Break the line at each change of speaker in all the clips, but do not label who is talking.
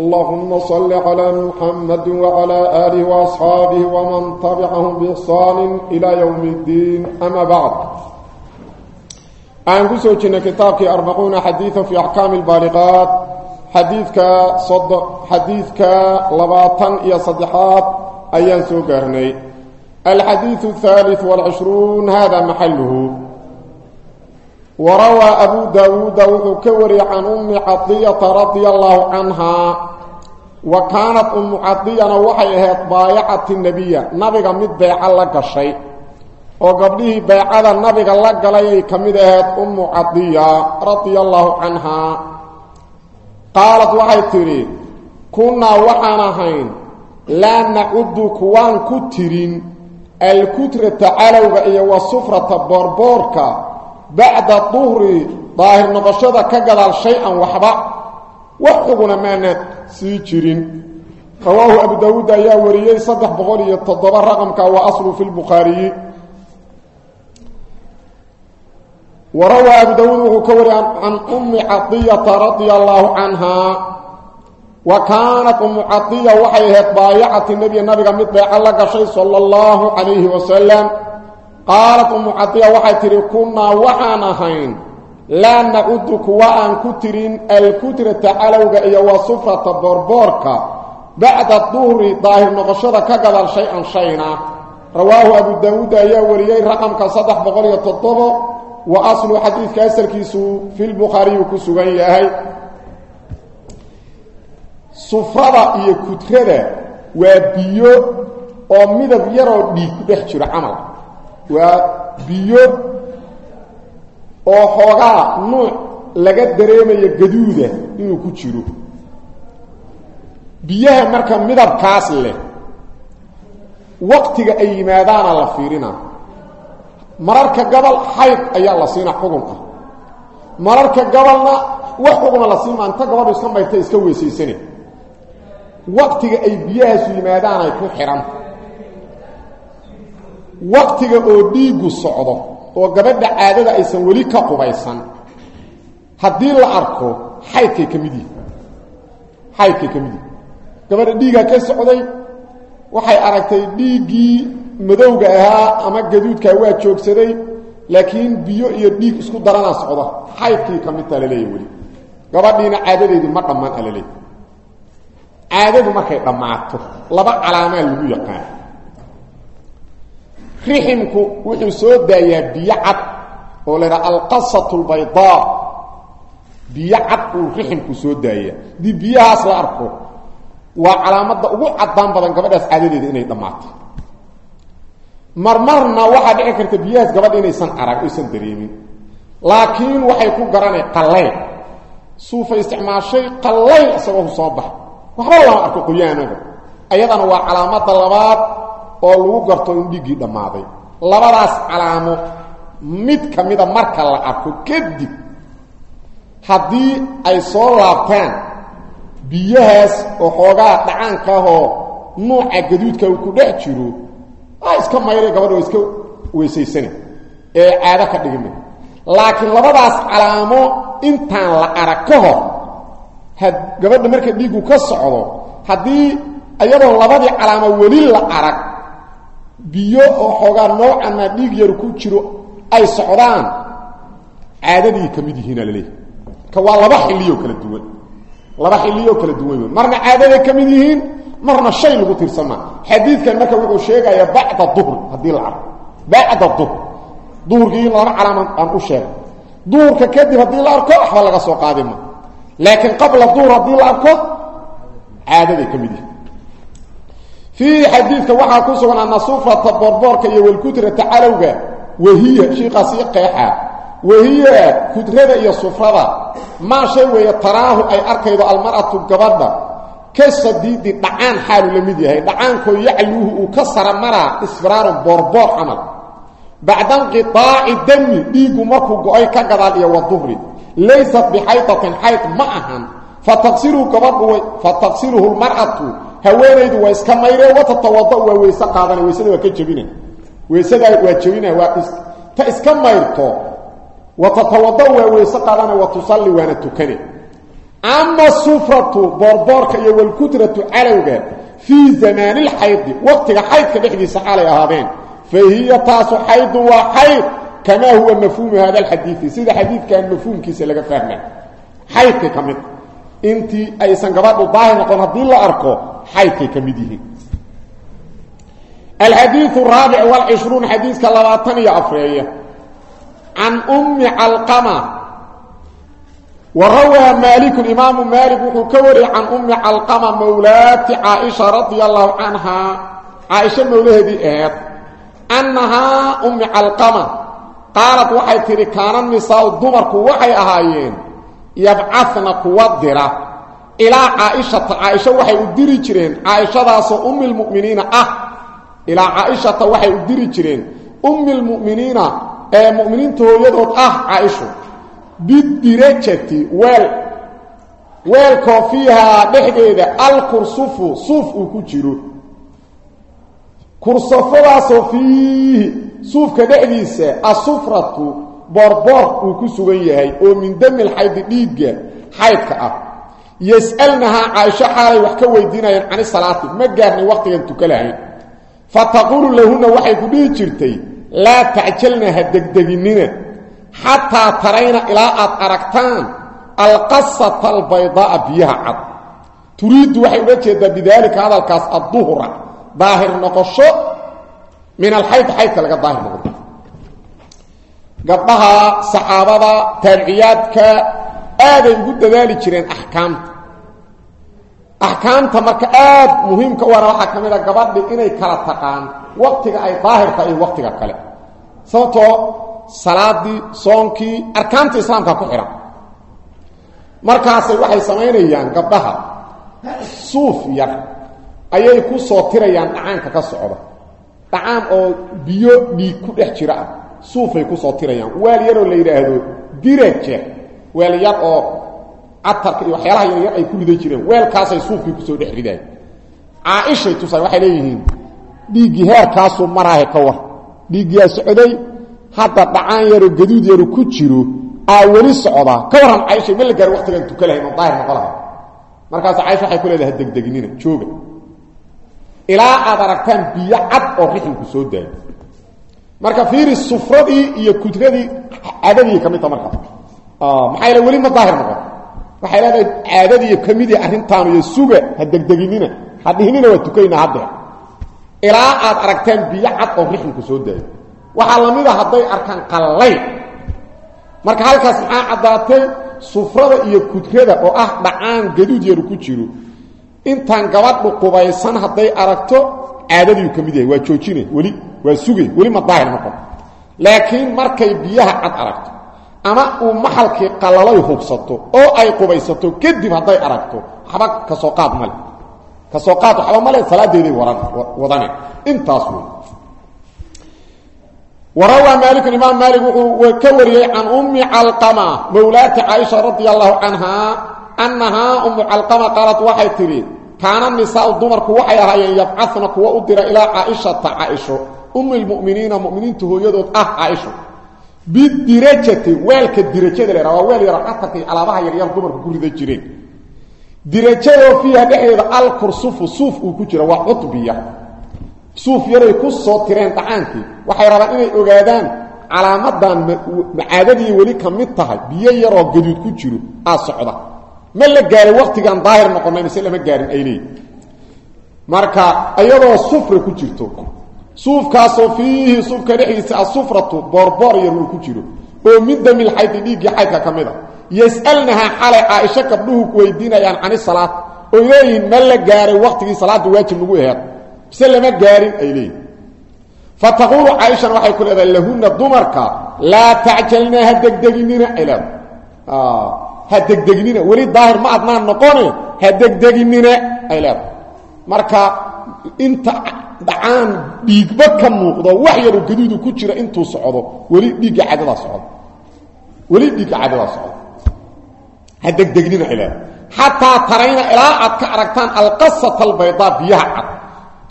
اللهم صل على محمد وعلى آله وأصحابه ومن تبعهم بإحسان إلى يوم الدين أما بعد aan ku soo jirnay kitaabkii arbacuuna xadiidan fi axkaami albaaliqaat xadiidka sod xadiidka labaatan iyo saddexaad ayaan soo gaarnay alxadiidu athaalith waalcishruun hada maxaluhu warawaa abu daawuuda wuxuu ka wariyey can ummi cadiyata radia allahu canhaa wa kaanat ummu cadiyana waxay ahayd baayacati nebiya nabiga mid beeco la gashay oo gabdhihii beecada nabiga la galay ay ka mid ahayd ummu cadiya radia allahu canhaa qaalad waxay tidhi kunnaa waxaan ahayn laa nacudu kuwaan ku tirin alkutrata calowga iyo wasufrata boorboorka bacda duhri daahir noqoshada ka gadaal shay-an waxba. Wax xuguna maanaad sii jirin. Rawaahu abu daawuud ayaa wariyey saddex boqol iyo toddoba raqamka waa aslu fi lbukhaariyi warawaa abu daawuud wuxuu ka wariyay can ummi cadiyata radia allaahu canhaa wa kaanat ummu cadiya waxay ahayd baayacati qaalat ummu cadiya waxay tidhi kunnaa waxaan ahayn laa nacudu kuwa aan ku tirin alkutrata calowga iyo wa sufrata boorboorka bacda duhri daahir noqoshada ka gadal shay-an shayna. Rawaahu abu daawuud ayaa wariyey raqamka saddex boqol iyo toddobo wa aslu xadiidka asalkiisu fi lbukhaariyu ku sugan yahay. Sufrada iyo kutrada waa biyo oo midab yaroo dhiig ku dhex jiro camal waa biyo oo xoogaa nuuc laga dareemayo gaduuda inuu ku jiro. Biyaha marka midabkaas leh waqtiga ay yimaadaana la fiirina. Mararka gabal xayd ayaa la siina xugun ah. Mararka gabalna wax xuguna la siima inta gabadhu iska mayrta iska weysaysane waqtiga ay biyahaasu yimaadaan ay ku xidhan waqtiga oo dhiiggu socdo oo gabadha caadada aysan weli ka qubaysan haddii la arko xaydkay ka mid yihi xaydkay ka mid yihi gabadha dhiiggaa ka socday waxay aragtay dhiiggii madowga ahaa ama gaduudkaa waa joogsaday laakiin biyo iyo dhiig isku darana socda xaydkii ka midtaa laleeya gabadhiina caadadeedii ma dhammaan a laleeya caadadu markay dhammaato laba calaamaa lagu yaqaan riximku wuxuu soo daayaa biyo cad oo la ydhaha alqasatu lbaydaa biyo cad uu riximku soo daayaa. Haddii biyahaas la arko waa calaamadda ugu caddaan badan gabadhaas caadadeeda inay dhammaato marmarna waxaa dhici karta biyahaas gabadha inaysan arag oysan dareemin. Laakiin waxay ku garanay qallayl. Suufa isticmaashay qallayl isagoo soo bax waxba lama arko qoyaanaga. Ayadana waa calaamadda labaad oo lagu garto in dhiiggii dhammaaday. Labadaas calaamo mid ka mida marka la arko kadib haddii ay soo laabtaan biyahaas oo xoogaa dhacaankaahoo nuuca gaduudka uu ku dhex jiro iska mayray gabadha oo iska weysaysana ee caado ka dhigma laakiin labadaas calaamo intaan la arag ka hor gabadha marka dhiiggu ka socdo haddii iyadoo labadii calaamo weli la arag biyo oo xoogaa noocanna dhiig yar ku jiro ay socdaan caadadii ka mid yihiina ka waa laba xilliyoo kala duwan. Laba xilliyoo kala duwan. Marna caadaday ka yihiin marna shay lagu tirsama xadiidkan marka wuxuu sheegayaa bacda duhr haddii la arko. Bacda duhr. Duhurkii laba calaama aan u sheegay. Duhurka kadib haddii la arko waxba laga soo qaadima laakiin qabla duhr haddii la arko caadaday ka yihiin fiihi xadiidka waxaa ku sugan ana sufrata boorboorka iyo walkutrata calowga wahiya shiikaasii qeexa wahiya kudrada iyo sufrada. Maa shay weeye taraahu ay arkaydo almar'atu gabadha ka sadiidi dhacaan xaalu la mid yahay. Dhacaankoo yacluuhu uu ka sara maraa isfiraarun boorboor camal. Bacda inqiaaci dami dhiiggu markuu go'ay ka gadaal iyo waduhri laysat bixaydatin xayd ma ahan fataqsiluhu lmar'atu haweenaydu waa iska mayree watatawada waa weyse qaadana weysada waa ka jebina weysadaa waa jebina waa ta iska mayrto watatawada waa weyse qaadana wa tusalli waana tukane. Ama sufratu boorboorka iyo walkutratu calowga fii zamaani lxaydi waqtiga xaydka dhexdiisa xaalay ahaadeen. Fa hiya taasu xaydun waa xayd kamaa huwa mafhuumu hada alxadiidi intii aysan gabadhu daahir noqon haddii la arko xaydkay ka mid yihiin. Alxadiiu raabic wlcishruun xadiidka labaatan iyo afreeya can ummi calqama وrawى malik imaamu malik wuxuu ka wariyey can umi calqama mawlaati caaisha radia allahu canha. Caaisha mawlaheedii aheed annahaa umi calqama qaalat waxay tidhi kaana nisaau dumarku waxay ahaayeen yabcana kuwa dira ilaa caaishata caaisha waxay u diri jireen caaishadaasoo ummi lmuminiina ah. Ilaa caaishata waxay u diri jireen ummi lmuminiina ee muminiinta hooyadood ah caaishu. Bidirajati weel. Weelkoo fiihaa dhexdeeda alkursufu suuf uu ku jiro. Kursafadaasoo fiihi suufka dhexdiisa asufratu boorboor uu ku sugan yahay oo min damil xaydi dhiigga xaydka ah. Yas'alnahaa caaisho xaalay wax ka weydiinayaan cani salaati ma gaarnay waqtigan tuka lahayn. Fa taquulu lahunna waxay ku dhihi jirtay laa tacjalna ha degdeginina xataa tarayna ilaa aad aragtaan alqasata albaydaaa biyaha cad. Turiiddu waxay uga jeedaa bidaalika hadalkaas adduhra daahir noqosho min alxayd xaydka laga daahir noqdo gabdhaha saxaabada taabiciyaadka aaday ugu dadaali jireen axkaamta. Axkaamta marka aad muhiimka u ana waxaa ka mid a gabadhi inay kala taqaan waqtiga ay daahirta iyo waqtiga kale. Sababtoo salaadii soonkii arkaanta islaamka ku xidhan markaasay waxay samaynayaan gabdhaha suuf yar ayay ku soo tirayaan dhacaanka ka socda. Dhacaan oo biyo dhiig ku dhex jira ah suufay ku soo tirayaan. Weel yaroo la yidhaahdo diraja weel yar oo catarka iyo waxyaalaha yaryar ay ku ridan jireen. Weelkaasay suufkii ku soo dhex ridaan caaishay tusa waxay leeyihiin dhiiggii heerkaasuu maraahe ka war. Dhiiggiyaa socday hadda dhacaan yaro gaduud yaru ku jiro aa weli socdaa ka warran caisha ma la waqtigan tuka lahayn oo daahir noqo lahay markaas caisha waxay ku leedahay degdegnina jooga. Ilaa aad aragtaan biyo cad oo rixinku soo daayo marka fiiri sufradii iyo kudradii caadadii ka midta markaas maxaa yale weli ma daahir noqon. Waxay leedahay caadadii ka midii arrintaanu iyo suga ha degdeginina ha waa tukaynaa haddeer ilaa aad aragtaan biyo cad oo rixinku soo daayo. Waxaa la mid a hadday arkaan marka halkaas maxaa caddaatay? Sufrada iyo kudrada oo ah dhacaan gaduud yaru ku jiro intaan gabadhu qubaysan hadday aragto caadaduu ka mid yahay waa joojina weli waa sugay weli ma daahir noqon laakiin markay biyaha cad aragto ama uu maxalkii qalalay hubsato oo ay qubaysato kadib hadday aragto waxba ka soo qaad male ka soo qaad waxba male salaadeeday wadane. Intaas wey warawaa maaliku imaam maalik wuxuu ka wariyey can ummi calqama mowlaati caaisha radi allahu canhaa ummu calqama qaalat waxay tidhi kaana nisaau dumarku waxay ahaayeen yabcana kuwa u dira ilaa caaishata caaisho umilmuminiina muminiinta hooyadood ah caaisho. Bidirajati weelka dirajada leha waa weel yaro catarkay alaabaha yaryar dumarku ku rida jireen. Dirajadoo fiiha dhexdeeda alkursufu suuf uu ku jira waa cudbiya suuf yaray ku soo tireen dhacaankii waxay rabaan inay ogaadaan calaamadan macaadadii weli ka mid tahay biyo yaroo gaduud ku jiro aa socda ma la gaarin waqtigaan daahir noqonay mise lama gaarin ay leeyihiin marka iyadoo sufra ku jirto suufkaasoo fiihi suufka dhexdiisa asufratu boorboor yar ku jiro oo min damil xaydi dhiiggii xaydka ka mid a yas'alnahaa xalay caaisho gabdhuhu ku weydiinayaan cani salaad oo leeyihiin ma la gaaray waqtigii salaadda waajib nagu aheed bise lama gaarin ay leeyihiin fataquulu caaishana waxay ku leedahay lahunna dumarka laa tacjalnaa ha ha degdegnina weli daahir ma adnaan noqone ha degdeginina ay leedahay. Marka inta dhacaan dhiigba ka muuqdo wax yaroo gaduudu ku jira intuu socdo weli dhiigga cadadaa socdo. Weli dhiigga cadadaa socdo. Ha degdegnina ay leedahay. Tarayna ilaa aad ka aragtaan alqasata albaydaa biyaha cad.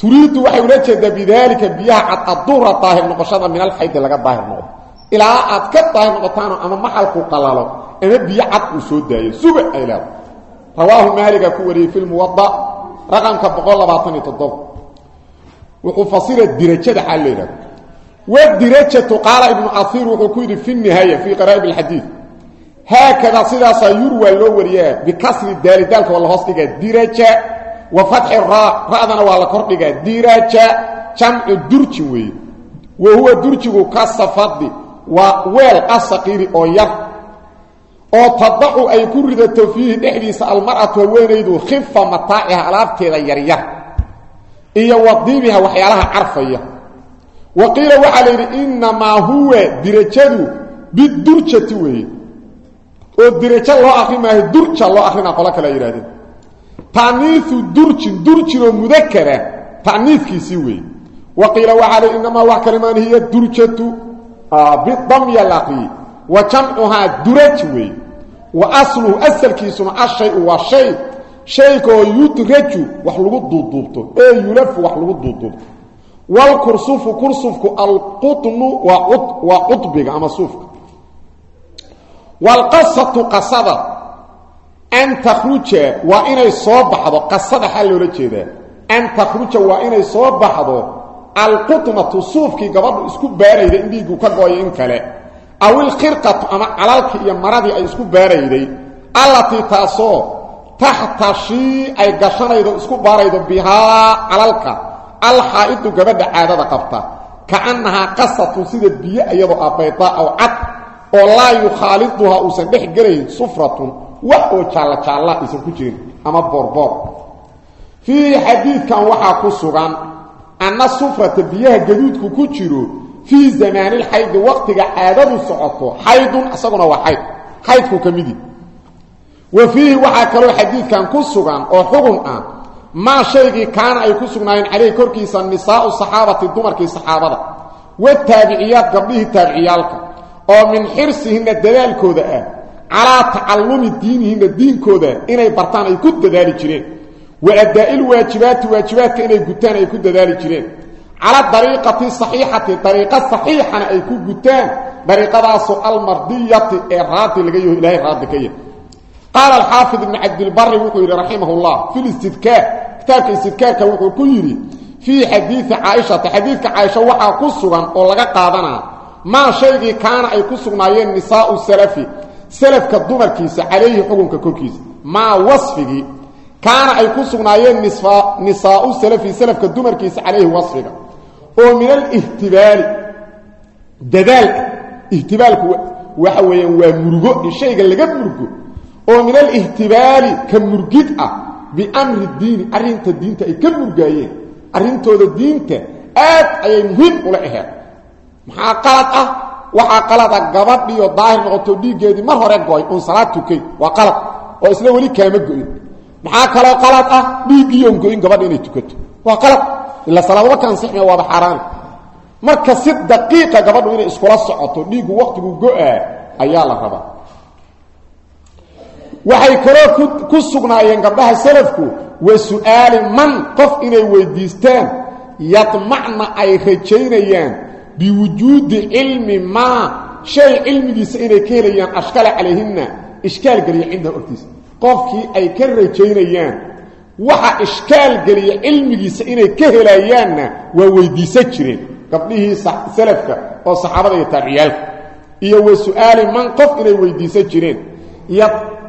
Turiiddu waxay ula jeedaa bidaalika biyaha cad adduhra daahir noqoshada min alxaydi laga daahir noqdo ilaa aad ka daahir noqotaano ama maxalku qalalo ama biyo cad uu soo daayo. Suga ay leedahay. Rawaahu maaliga ku wariyey fi lmuwada raqamka boqol labaatan iyo toddoba. Wuxuu fasira dirajada xaa la yidhahda wadirajatu qaala ibnu casiir wuxuu ku yidhi fi nihaaya fii qaraa'ib alxadiid haakada sidaasaa yurwaa loo wariyaa bikasri daali daalka waa la hoos dhigaa diraja wa fatxi raa ra'dana waa la kordhigaa diraja jamcu durjin weeye. Wa huwa durjigu ka safadi waa weel asaqiiri oo yar oo tadacu ay ku ridato fiihi dhexdiisa almar'atu haweenaydu khifa mataaciha alaabteeda yaryar iyo wadiibiha waxyaalaha carfaya. Wa qiila waxaa la yidhi innamaa huwa dirajadu bidurjati weeye. Oo dirajo loo akri maayo durja loo akrinaa qolo kale yidhahdeen ta'niiu durjin durjin oo mudakara ta'niifkiisii weeye. Wa qiila waxaa la innamaa wax bidamya la akriyey wa jamcuhaa duraj weeye wa asluhu asalkiisuna ashayu waa shay shaygaoo yudraju wax lagu duuduubto ee yulafu wax lagu duuduubto wlkursufu kursufku alqutnu waa cudbiga ama suufka wlqasatu qasada an takhruja waa inay soo baxdo qasada xaa loola jeedaa an takhruja waa inay soo baxdo alqutnatu suufkii gabadhu isku baarayday in dhiigu ka gooyo in kale. Aw ilkhirqatu ama calalkii iyo maradii ay isku baarayday. Allatii taasoo taxtashii ay gashanaydo isku baaraydo bihaa calalka. Alxaa'idu gabadha caadada qabta. Kaannahaa qasatun sida biyo iyadoo ah baydaa aw cad oo laa yukhaaliduhaa uusan dhex gelayn sufratun wax oo jaalla jaalla aysan ku jirin ama boorboor. Fiihi xadiidkan ku sugan anna sufrata biyaha gaduudku ku jiro fii zamaanilxaydi waqtiga caadadu socoto. Xaydun isaguna waa xayd. Xaydku ka midi. Wa fiihi waxaa kaloo xadiidkan ku sugan oo xugun ah maa shaygii kaana ay ku sugnaayeen caleyhi korkiisa nisaau saxaabati dumarkii saxaabada wataabiciyaad gabdhihii taabiciyaalka oo min xirsihinna dadaalkooda ah calaa tacallumi diinihinna diinkooda inay bartaan ay ku dadaali jireen wa addaa'il waajibaati waajibaadka inay gutaan ay ku dadaali jireen cala dariiqati saxiixati dariiqa saxiixana ay ku gutaan dariiqadaasoo almardiyati ee raadi laga yaho ilahay raadi ka yahy qaala alxaafid ibnu cabdilbari wuxuu yidhi raximah llah fi listidkaar kitaabka istidkaarka wuxuu ku yidhi fii xadiidi caaishata xadiidka caaisha waxaa ku sugan oo laga qaadanaa maa shaygii kaana ay ku sugnaayeen nisaau salafi salafka dumarkiisa calayhi xukunka korkiisa maa wasfigii kaana ay ku sugnaayeen nisaau salafi salafka dumarkiisa calayhi wasfiga oo min alihtibaali dadaal ihtibaalku waxa weeyaan waa murugo shayga laga murgo oo min alihtibaali ka murgid ah biamri diini arrinta diinta ay ka murgaayeen arrintooda diinta aad ayay muhiim ula aheed maxaa qalad ah? Waxaa qalad ah gabadhiyo daahir noqoto dhiiggeedii mar hore go'ay oon salaad tukay waa qalad oo isla weli kaama go-in maxaa kaloo qalad ah? Dhiiggiiyoon go-in gabadha inay tukato. Waa qalad. Ila salaadaba kansixme waaba xaaraani marka si daqiiqa gabadhu inay iskula socoto dhiiggu waqtigu go'aa ayaa la rabaa. Waxay kaloo ku sugnaayeen gabdhaha salafku wa su'aali man qof inay weydiistaan yadmacna ay rajaynayaan biwujuudi cilmi maa shay cilmigiisa inay ka helayaan ashkala calayhinna ishkaal geliya cindaha ogtiisa qofkii ay ka rajaynayaan waxa ishkaal geliya cilmigiisa inay ka helayaanna waa weydiisan jireen gabdhihii salafka oo saxaabada iyo taabiciyaalka iyo wa su'aali man qof inay weydiisan jireen.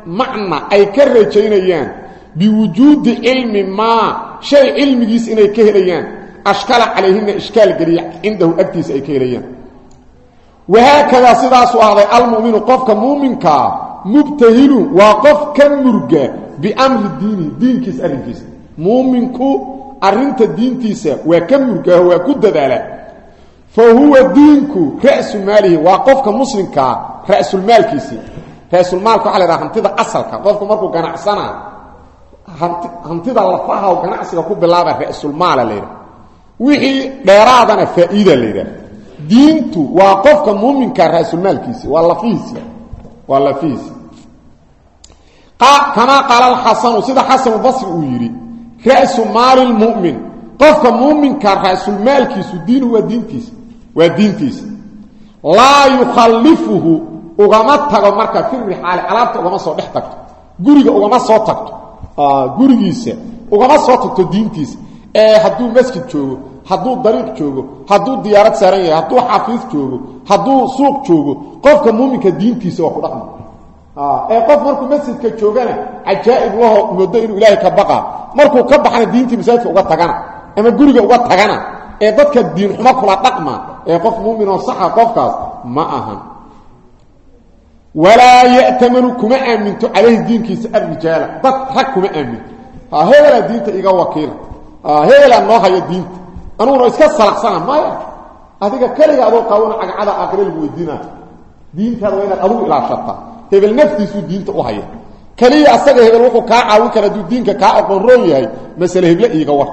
Macna ay ka rajaynayaan biwujuudi cilmi maa shay cilmigiis inay ka helayaan ashkala calayhina ishkaal geliya cindahu agtiisa ay ka helayaan. Wahaakadaa sidaasuu ahday almuminu qofka muuminkaa mubtahilun waa qof ka murga biamri diinihi diinkiisa arrinkiisa. Muuminku arrinta diintiisa waa ka murgaaho waa ku dadaala. Fa huwa diinku ra'su maalihi waa qofka muslimkaa ra'sulmaalkiisii raasulmaalka waxa la yidhaha hantida asalka. Qofku markuu ganacsanaa hanti hantida lafaha ganacsiga ku bilaaba ra'sulmaala la yidhaha wixii dheeraadana faa'iida la yidhaha diintu waa qofka muuminka raasulmaalkiisi waa lafihiisi waa lafihiisi kamaa qaala alxasanu sida xasanu basri uu yidhi ra'su maali lmu'min qofka muuminka raasulmaalkiisu diinu waa diintiisa waa diintiisa. Laa yukhallifuhu ugama tago marka fi rixaali alaabta ugama soo dhex tagto. Guriga ugama soo tagto. Gurigiisa ugama soo tagto diintiisa. Ee hadduu masjid joogo hadduu dariiq joogo hadduu diyaarad saaran yahay hadduu xafiis joogo hadduu suuq joogo qofka muuminka diintiisa waa ku dhaqma. Ee qof markuu masjidka joogana cajaa'ib laho moodo inuu ilaahay ka baqa markuu ka baxana diintii masaajidka uga tagana ama guriga uga tagana ee dadka diin xumo kula dhaqma ee qof muumin oo saxa qofkaas ma ahan walaa ya'tamanu kuma aaminto calayhi diinkiisa alrijaala dad rag kuma aaminto hebelaa diinta iga wakiila. Hebelaa noo haya diinta anuguna iska salaxsana maya. Adiga keliga adoo qaawano cagcada aakhire lagu weydiinaa diintaada waa inaad adugu hebel naftiisuu diinta u haya. Keliya asaga hebel wuxuu kaa caawin kara diinka kaa aqoon roon yahay masale heble iiga war.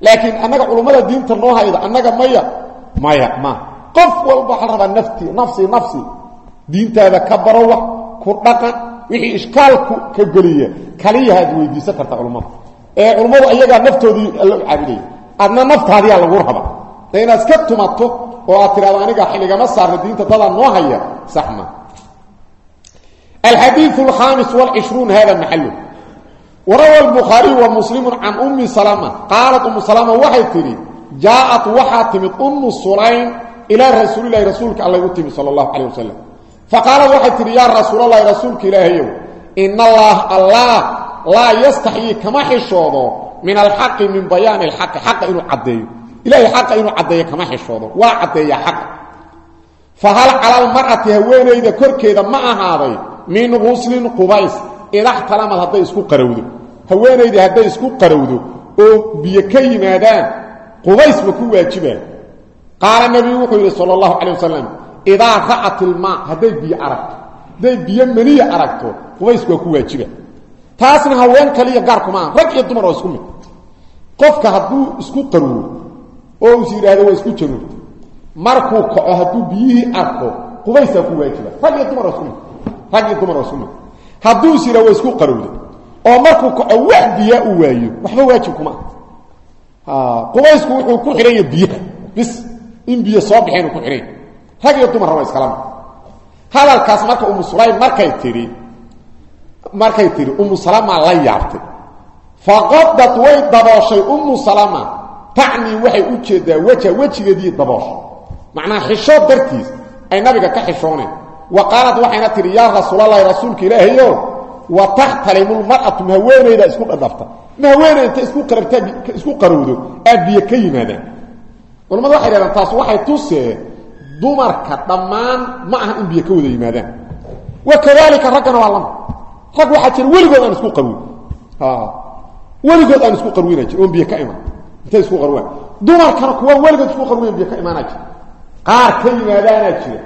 Laakiin annaga culummada diinta noo hayda annaga maya maya ma. Qof walba waxaa nafti nafsi nafsi. Diintaada ka baro wax ku dhaqan wixii ishkaalku ka geliya. Kaliyahaad weydiisan karta culummada ee culummadu ayagaa naftoodii alla u adna naftaadiyaa lagu raba ee inaad iska tumato oo aad tidhahdo aniga xilligama saarna diinta dadaa noo haya sax ma الحديث الخامس والعشرون هذا محله وروى البخاري ومسلم عن أم سلمة قالت أم سلمة وحي تري جاءت وحاتمت أم سليم إلى رسول الله رسولك الله يتمي صلى الله عليه وسلم فقالت وحي تري يا رسول الله رسولك إلهي إن الله الله لا يستحيي كما حشوضه min alxaqi min bayaan اlxaqi xaqa inuu caddeeyo. Ilahay xaqa inuu caddeeyo kama xishoodo. Waa caddeeyaa xaqa. Fahal cala almar'ati haweenayda korkeeda ma ahaaday min guslin qubays. Idaxtalamad hadday isku qarowdo. Haweenayda hadday isku qarowdo oo biyo ka yimaadaan qubays ma ku waajibaan. Qaala nebigu wuxuu yidhi sal اllahu calay wasalam idaa ra'at ilmaa hadday biyo aragto. Hadday biyo maniya aragto qubays waa ku waajiba taasna haween kaliya gaarkuma aha. Rag iyo qofka hadduu isku qarwo oo is yidhaahdo waa isku januubto markuu kaco hadduu biyihii arko qubaysaa ku waajiba rag iyo dumar mid. Rag iyo dumar oo isku mid. Hadduu isku qarowda oo markuu kaco wax biyaa u waayo. Waxba waajib kuma ah qubaysku wuxuu ku xidhan yahay biyaha. Bis in biyo soo ku xidhan rag iyo dumarna waa iskala mid. Hadalkaas marka markay tidhi markay tidhi umu salama la yaabtay faqadad way dabooshay umu salama. Tacnii waxay u jeedaa weja wejigeedii dabooshay macnaha xishood dartiis ay nabiga ka xishooneen. Wa qaalad waxayna tidhi yaa rasuulalahi rasuulka ilaahayo wa taxtalimu lmar'atu ma haweenayda isku dhadhafta ma haweenay inta isku qarabtaa isku qarowdo aad biyo ka yimaadaan? Culamadu waxay dhahdaan taas waxay tusee dumarka dhammaan ma aha in biyo ka wada yimaadaan. Wa kadalika raggana waa lama. Rag waxaa jira weligood aan isku qarwin weligood aan isku qarwina jir oon biyo ka imaan. Intay isku qarwaan. Dumarkana kuwa weligood isku qarwin biyo ka imaanaa jira qaar ka yimaadaanaa jira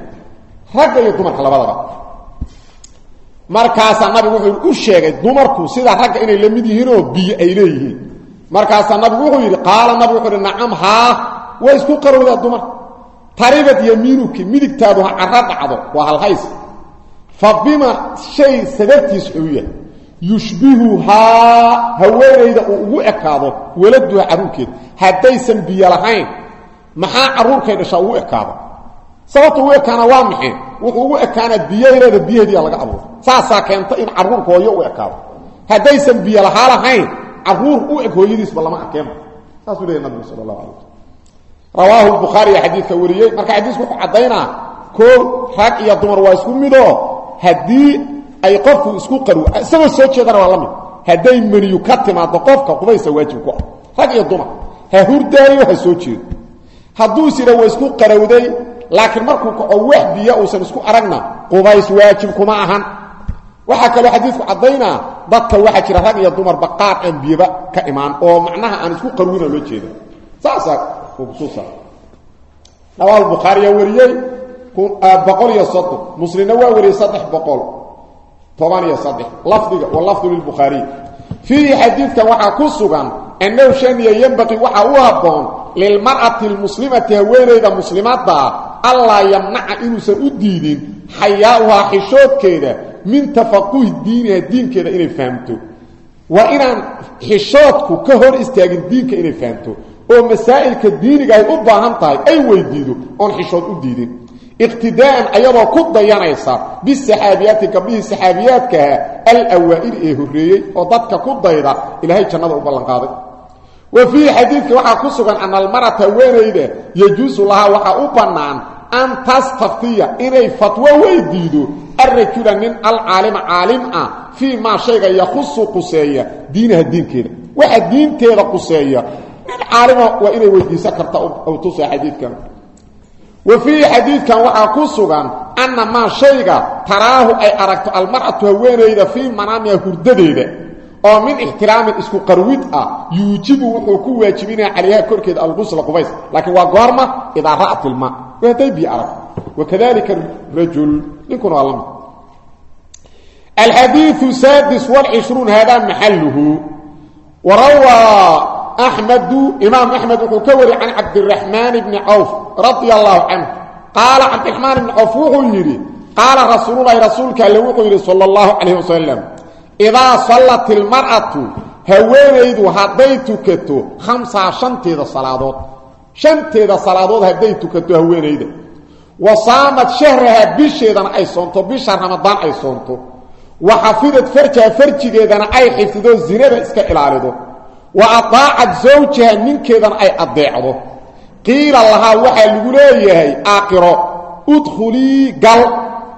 ragga iyo dumarka labadaba. Markaasaa nabigu wuxuu u sheegay dumarku sida ragga inay la mid yihiinoo biyo ay leeyihiin. Markaasaa nabigu wuxuu yidhi qaala nabigu wuxuu yidhi nacam haa way isku qarowdaa dumar. Taribad yamiinuki midigtaadu ha carro dhacdo waa halhays. Fa bima shay sababtiis xuuya yushbihuhaa haweenayda uu ugu ekaado waladuha carruurkeed haddaysan biyo lahayn maxaa carruurkay dhashaa ugu ekaado sababta ugu ekaana waa maxay? Wuxuu ugu ekaanaa biyayleeda biyaheediia laga abuura saasaa keenta in carruur hooyo u ekaado. Haddaysan biyo lahaa lahayn carruur u eg hooyadiisba lama arkeenba saasuu leeyahy nabigu sala allahu alay waslm rawaahu marka xadiisku wuxuu caddaynaa koo rag iyo dumar waa isku midoo haddii ay qofku isku qarw isagoo soo jeedana waa la mid. Hadday meniyu ka timaado qofka qubaysa waajib ku ah. Rag iyo ha hurdaayo ha soo jeedo. Hadduu sira waa isku qarowday laakiin markuu kaco wax biyo uusan isku aragna qubays waajib kuma ahan. Waxaa kaloo xadiidku caddaynaa dadka waxaa jira rag iyo dumarba qaar aan biyoba ka imaan oo macnaha aan isku qarwina loo jeeda saasaa kusuusa rawahu bukhaariyaa wariyey boqol iyo soddon muslimna waa wariyey saddex boqol toban iyo saddex lafdiga walafdu lilbukhaariy fiihi xadiidkan waxaa ku sugan annahu shaniya yembaqii waxaa u habboon lilmar'ati almuslimati haweenayda muslimaddaa allaa yamnaca inuusan u diidin xayaauhaa xishoodkeeda min tafaquhi diiniha diinkeeda inay fahamto. Waa inaan xishoodku ka hor istaagin diinka inay fahamto. Oo masaa'ilka diiniga ay u baahan tahay ay weydiido oon xishood u diidin iqtidaa'an ayadoo ku dayanaysa bisaxaabiyaati gabdhihii saxaabiyaadkaha alawaa'il ee horreeyey oo dadka ku dayda ilaahay jannada u ballanqaaday. Wa fiihi xadiidka waxaa ku sugan ana almarata haweenayda yajuusu lahaa waxaa u bannaan an tastaftiya inay fatwo weydiido arrajula nin alcaalima caalim ah fii maa shayga yakhusu quseeya diinaha diinkeeda. Waxa diinteeda quseeya nin caalima waa inay weydiisan karta tusa xadiidkan wa fiihi xadiidkan waxaa ku sugan anna maa shayga taraahu ay aragto almar'atu haweenayda fii manaamiha hurdadeeda oo min ixtiraamin isku qarwid ah yuujibu wuxuu ku waajibinaya calayha korkeeda algusla qubays. Laakiin waa goorma idaa ra'at ilma waa hadday biyo arag. Wakadalika rajul ninkuna waa alxadiiu haadaa maxaluhu warawaa wuxuu ka wari can cabdiraxmaan bni cawf radia allahu canhu qaala cabdiraxmaan ibni cawf wuxuu yidhi qaala rasuululahi rasuulka alle wuxuu yidhi sala allahu calayh wasalam idaa sallat ilmar'atu haweenaydu hadday tukato khamsaa shanteeda salaadood shanteeda salaadood hadday tukato haweenayda wa saamad shahraha bisheedana ay soonto bisha ramadaan ay soonto wa xafidad farjaha farjigeedana ay xifdido zinada iska ilaalido wa adaacad zawjaha ninkeedana ay addeecdo. Qiila lahaa waxaa lagu leeyahay aakiro udkhulii gal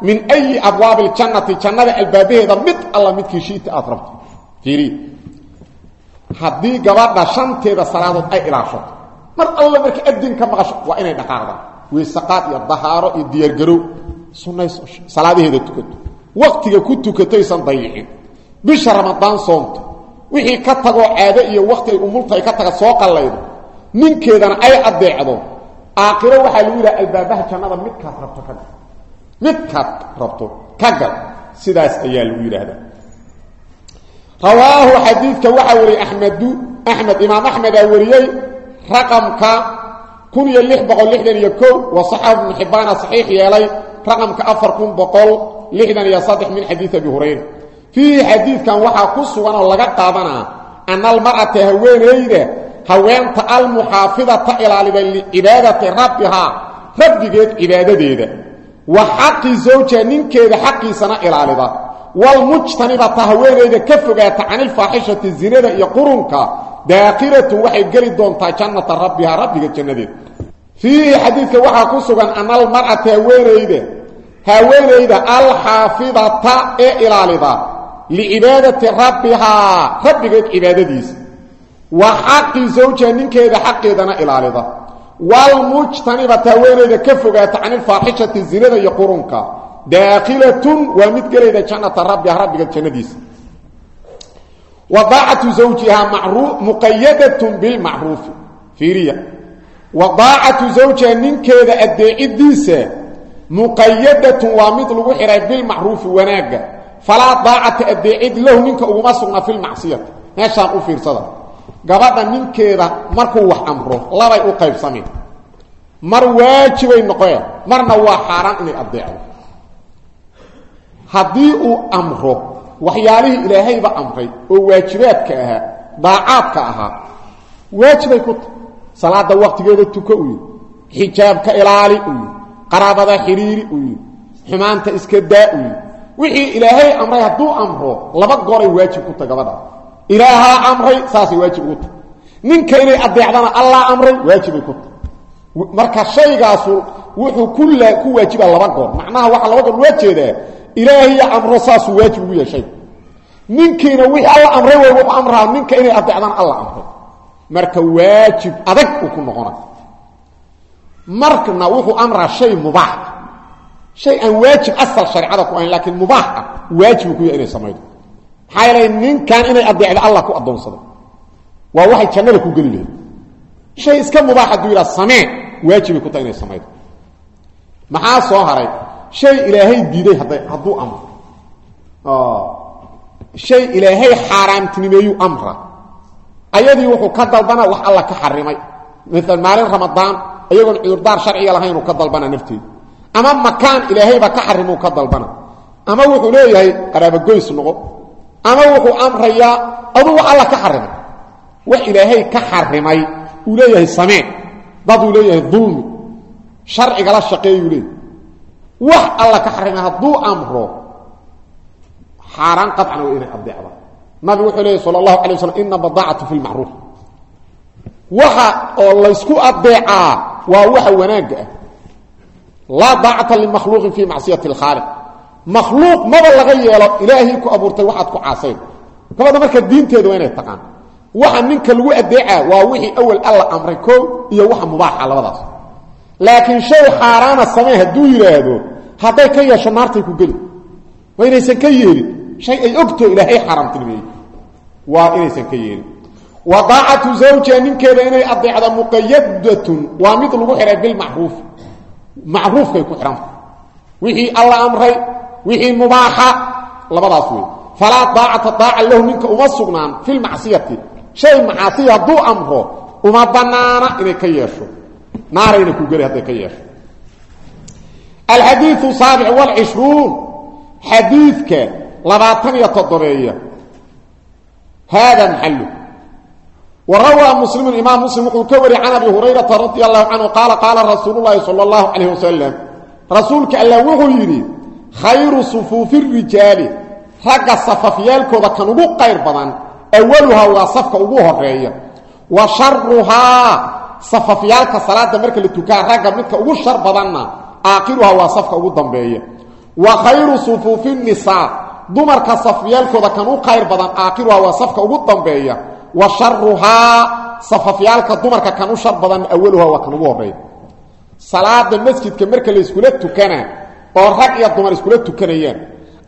min ayi abwaabi ljannati jannada albaabaheeda mid alla midkii shiita aad rabto. Fiiri. Haddii gabadha shanteeda salaadood ay ilaashato mar alla marka adin ka maqasho waa inay dhaqaaqdaan. Weysaqaad iyo dahaaro iyo diyaargarow. Sunayso salaadaheeda tukato. Waktiga ku tukatoysan dayicin bisha ramadaan soonto wixii ka tagoo caado iyo wakti ay umultahay ka taga soo qallaydo ninkeedana ay addeecdo. Aakhiro waxaa lagu yidhaha albaabaha jannada midkaad rabto ka gal. Midkaad rabto ka gal. Sidaas ayaa lagu yidhaahdaa. Rawaahu xadiidka waxaa wariyey axmedu axmed imaam axmedaa wariyey raqamka kun iyo lix boqol lixdan iyo kow raqamka afar boqol lixdan iyo saddex min xadiid abi hurayra fiihi xadiidkan waxaa ku sugan oo laga qaadanaa ana almar'ata haweenayda haweenta almuxaafidata ilaalida licibaadati rabbihaa rabbigeed cibaadadeeda wa xaqi zawja ninkeeda xaqiisana ilaalida walmujtanibata haweenayda ka fogaata canilfaaxishati zinada iyo qurunka daakilatun waxay geli doontaa jannata rabbihaa rabbiga jannadeed. Fiihi xadiidka waxaa ku sugan ana almar'ata haweenayda haweenayda alxaafidata ee ilaalida licibaadati rabbihaa rabbigeed cibaadadiisa wa xaqi zawja ninkeeda xaqeedana ilaalida walmujtanibata haweenayda ka fogaata canilfaaxishati zinada iyo qurunka daakilatun waa mid gelayda jannata rabbiha rabbiga jannadiisa wa daacatu zawjihaa muqayadatun bilmacruufi fiiriya wa daacatu zawjiha ninkeeda addeecidiisa muqayadatun waa mid lagu xidhay bilmacruufi wanaagga falaa daacata addeecid lahu ninka uguma sugna filmacsiyati meeshaan u fiirsada. Gabadha ninkeeda markuu wax amro labay u qaybsameen mar waajibay noqeen marna waa xaaraan inay addeecdo haddii uu amro waxyaalihii ilaahayba amray oo waajibaadka ahaa daacaadka ahaa waajibay ku tahay salaada waqtigeeda tuko u yidhi xijaabka ilaali u yidhi qaraabada xidhiiri u yidhi xumaanta iska u wixii ilaahay amray hadduu amro laba goray waajib ku tahay gabadha. Amray saasay waajib ugu tahay ninka inay addeecdana allah amray waajibay ku marka shaygaasu wuxuu ku ku waajiba laba goor. Macnaha waxaa laba goor loo jeedaa ilaahiya amro saasuu waajib ugu yeeshay ninkiina wixii alla amray way wuxuu amraa ninka inay addeecdaan alla amray. Marka waajib adag ku noqona markna wuxuu amraa shay mubaax shay aan waajib asal shareecada ku ahayn laakiin mubaax ah waajibuu ku yahay inay samaydo. Maxaa yeelay ninkan inay addeecdo allah ku addoonsaday waa waxay jannada ku geli lahayd. Shay iska mubaax hadduu yidhaha samee waajibay ku tahay inay samaydo. Maxaa soo haray? Shay ilaahay diiday hadday hadduu amro. Shay ilaahay xaaraamtinimeeyuu amra. Ayadii wuxuu ka dalbana wax alla ka xarimay maala maalin ramadaan iyagoon cudurdaar sharciga ama makaan ilaahaybaa ka xarimuu ka dalbana. Ama wuxuu leeyahay qaraabogoys noqo. Ama wuxuu amrayaa aduu wax alla ka xarimay. Wax ilaahay ka xarimay uu leeyahay samee. Daduu leeyahay dulmi sharcigala shaqeeyuu leeyahy wax alla ka xarimay hadduu amro xaaraan qaطcan waa inay adeecda nabigu wuxuu leeyahy sal اllahu alay waslam ina badaacatu fi waxa oo laysku adeecaa waa waxa wanaagga ah laa daacata limakhluuqin fii macsiyati اlkhaaliq makhluuq maba laga yeelo ilaahay ku abuurtay waxaad ku caasayn. Gabadha marka diinteeda waa inay taqaan. Waxa ninka lagu adeecaa waa wixii awal alla amray koo iyo waxa mubaaxa labadaas. Laakiin shay xaaraana samee hadduu yidhaahdo hadday ka yeesho naartay ku geli. Waa inaysan ka yeelin. Shay ay ogtoo ilaahay xaaraamtinimeeyey waa inaysan ka yeelin. Wa daacatu zawjiha ninkeeda inay adeecda mid lagu xihay bilmacruufi macruufkay ku xihanta wixii alla amray wixii mubaaxa labadaas wey falaa daacata daaca lahu ninka uma sugnaan fi lmacsiyati shay macaasiya hadduu amro uma banaana inay ka yeesho. Naarayna ku geli hadday ka yeesho. Alxadiiu saabic wlcishruun xadiidka labaatan iyo toddobeeya haada maxalu rawaa muslimu imaam muslim wuxuu ka wariyey can abi hurayrata radi allahu canhu qaala qaala rasuulu llaahi sala allahu calayh wasalam rasuulka allah wuxuu yidhi khayru sufuufi rijaali ragga safafyaalkooda kan ugu qayr badan awaluhaa waa safka ugu horreeya wa sharuhaa safafyaalka salaada marka la tukaa ragga midka ugu shar badanna aakhiruhaa waa safka ugu dambeeya wa khayru sufuufi nisaa dumarka safyaalkooda kan u khayr badan aakhiruhaa ugu dambeeya wa sharuhaa safafyaalka dumarka kan u shar badan awaluhaa waa kan ugu horreeya salaada masjidka marka la iskula tukanaa oo rag iyo dumar iskula tukanayaan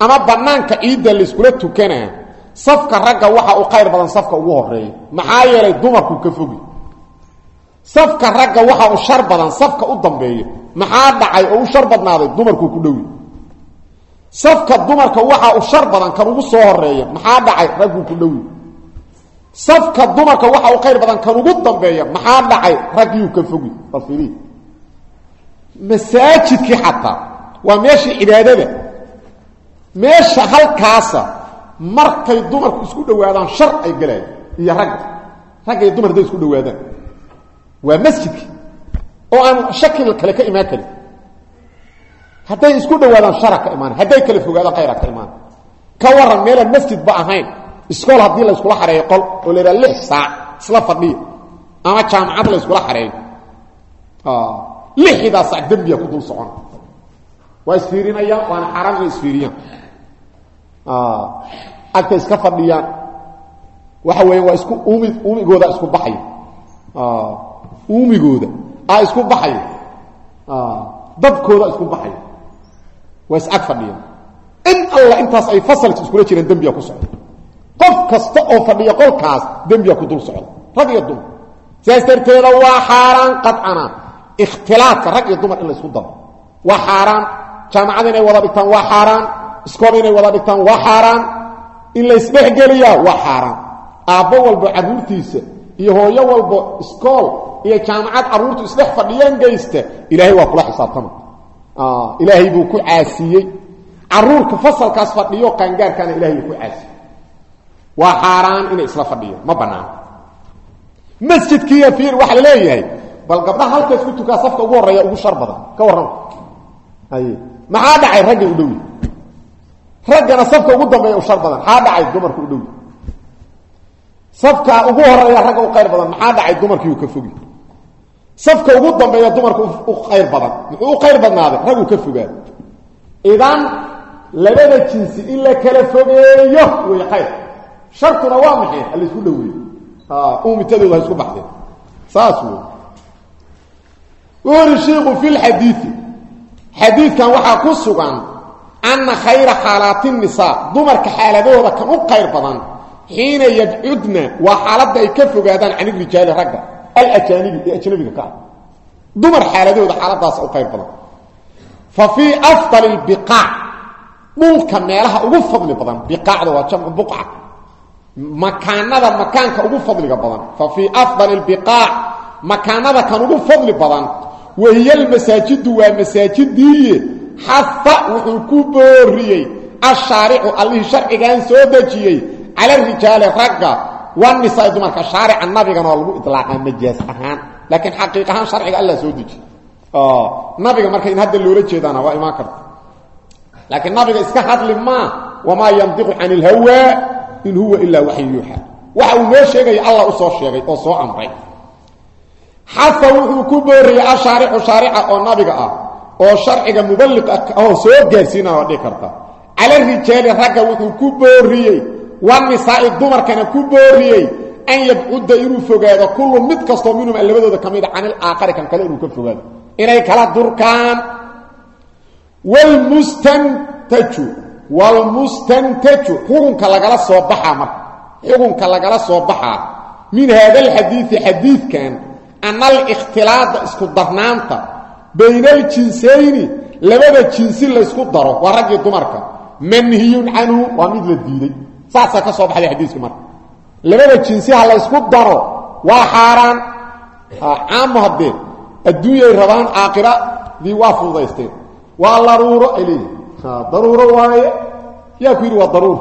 ama banaanka ciidda la iskula tukanaa safka ragga waxa u khayr badan safka ugu horreeya maxaa yeelay dumarku ka fogi. Safka ragga waxa u shar badan safka u dambeeya. Maxaa dhacay oo u shar badnaaday? Dumarku ku dhowi. Safka dumarka waxa u shar badan kan ugu soo horreeya maxaa dhacay? Raggu ku dhowi safka dumarka waxa u khayr badan kan ugu dambeeya maxaa dhacay? Raggiiu ka fogi balfiri masaajidkii xataa waa meeshii cibaadada. Meesha halkaasa markay dumarku isku dhowaadaan shar ay galayaan iyo ragga ragga iyo dumar isku dhowaadaan. Waa masjidki oo aan shakil kale ka imaan karin. Hadday isku dhowaadaan shara ka imaan. Hadday kala fogaadaan khayra ka imaan. Ka waran meelaan masjidba ahayn iskool haddii la iskula xareeyo qol oo la yidhaha lix saac isla fadhiya ama jaamacad la iskula xareeyo. Lixidaa sac dembiya ku dul socona waa isfiirinayaan waana xaaraan inay isfiiriyaan. Agta iska fadhiyaan waxa weya waa isku umi umigooda isku baxaya. Uumigooda a isku baxaya. Dabkooda isku baxaya. Waa is ag fadhiyaan in alla intaas ay fasalka iskula jiraan dembiya ku socda qof kasta oo fadhiya qolkaas dembiya ku dul socda. Rag iyo dumar. Sidaas darteeda waa xaaraan qadcana. Ikhtilaadka rag iyo dumar in la isku daro. Waa xaaraan. Jaamacada inay wada dhigtaan waa xaaraan. Iskool inay wada dhigtaan waa xaaraan. In la isdhexgeliyaa waa xaaraan. Aabbo walbo carruurtiisa iyo hooyo walbo iskool iyo jaamacad carruurtu isdhex fadhiyaan geysta ilaahay waa kula xisaabtama. Ilaahay buu ku caasiyey. Caruurka fasalkaas fadhiyo qaangaarkaana ilahay buu ku caasiyey waa xaaraan inay isla fadhiyaan ma banaano masjidkiiyo fiir waxaa la leeyahay. Bal gabdhaha halkaas ku tukaa safka ugu horreeya ugu shar badan. Ka warrama maxaa dhacay? Ragga u dhowi raggana safka ugu dambeeya u shar badan. Maxaa dhacay? Dumarka u dhowi safka ugu horreeya ragga u qayr badan. Maxaa dhacay? Dumarkii uu ka fogi. Safka ugu dambeeya dumarka u qayr badan. Muxuu u qayr badnaaday? Raggu ka fogaad idan labada jinsi in la kala fogeeyo way qayr shartuna waa maxay? Ha laysku dhoweeyo umitadooda ha isku baxdeen saas wey wuxu uri shiiku fi lxadiidi xadiidkan waxaa ku sugan anna khayra xaalaati nisaa. Dumarka xaaladahooda kan u qayr badan xiina yabcudna waa xaaladda ay ka fogaadaan can irijaali ragga alajaanibi ee ajnabiga ka ah. Dumar xaaladahooda xaaladaas u qayr badan. Fa fii afdali lbiqaac dhulka meelaha ugu fadli makaanada makaanka ugu fadliga badan. Fa fii afdali lbiqaac makaanada kan ugu fadli badan. Wahiy almasaajidu waa masaajidiiye xafa wuxuu ku booriyey. Ashaaricu allihii sharcigan soo dejiyey. Cala rijaali ragga wanisaa dumarka. Shaarica nabigana oo lagu ilaaqaa majaas ahaan. Laakiin xaqiiq ahaan alla soo dejiye nabiga marka in hadda loola jeedaana waa imaan karta. Laakiin nabiga iska hadli maa wamaa yandiqu can ilhawaa in huwa ilaa waxyu yuuxa waxa uu noo sheegaya allah u soo sheegay oo soo amray. Xafa wuxuu ku booriyey ashaaricu shaarica oo nabiga ah oo sharciga muballiq oo soo gaarsiinaya waa dhihi karta. Cala rijaali ragga wuxuu ku booriyey wanisaai dumarkana ku booriyey an yabcudda inuu fogaado kullu mid kastoo minhum labadooda ka mida canil aakari kan kale inuu ka fogaado. Inay kala durkaan. Wlmustantaju wlmustantaju xukunka lagala soo baxaa marka xukunka lagala soo baxaa min haada alxadiidi xadiidkan ana alikhtilaada isku darnaanta bayna aljinsayni labada jinsi laysku daro waa raggii dumarka manhiyun canhu waa mid la diiday saasaa ka soo baxday xadiiska marka labada jinsi ha laysku daro waa xaaraan caamu haddee adduunyay rabaan aakiradii waa fududaysteen waa daruuro ay leeyihiin daruuro waaye? Yaa ku yidhi waa daruuro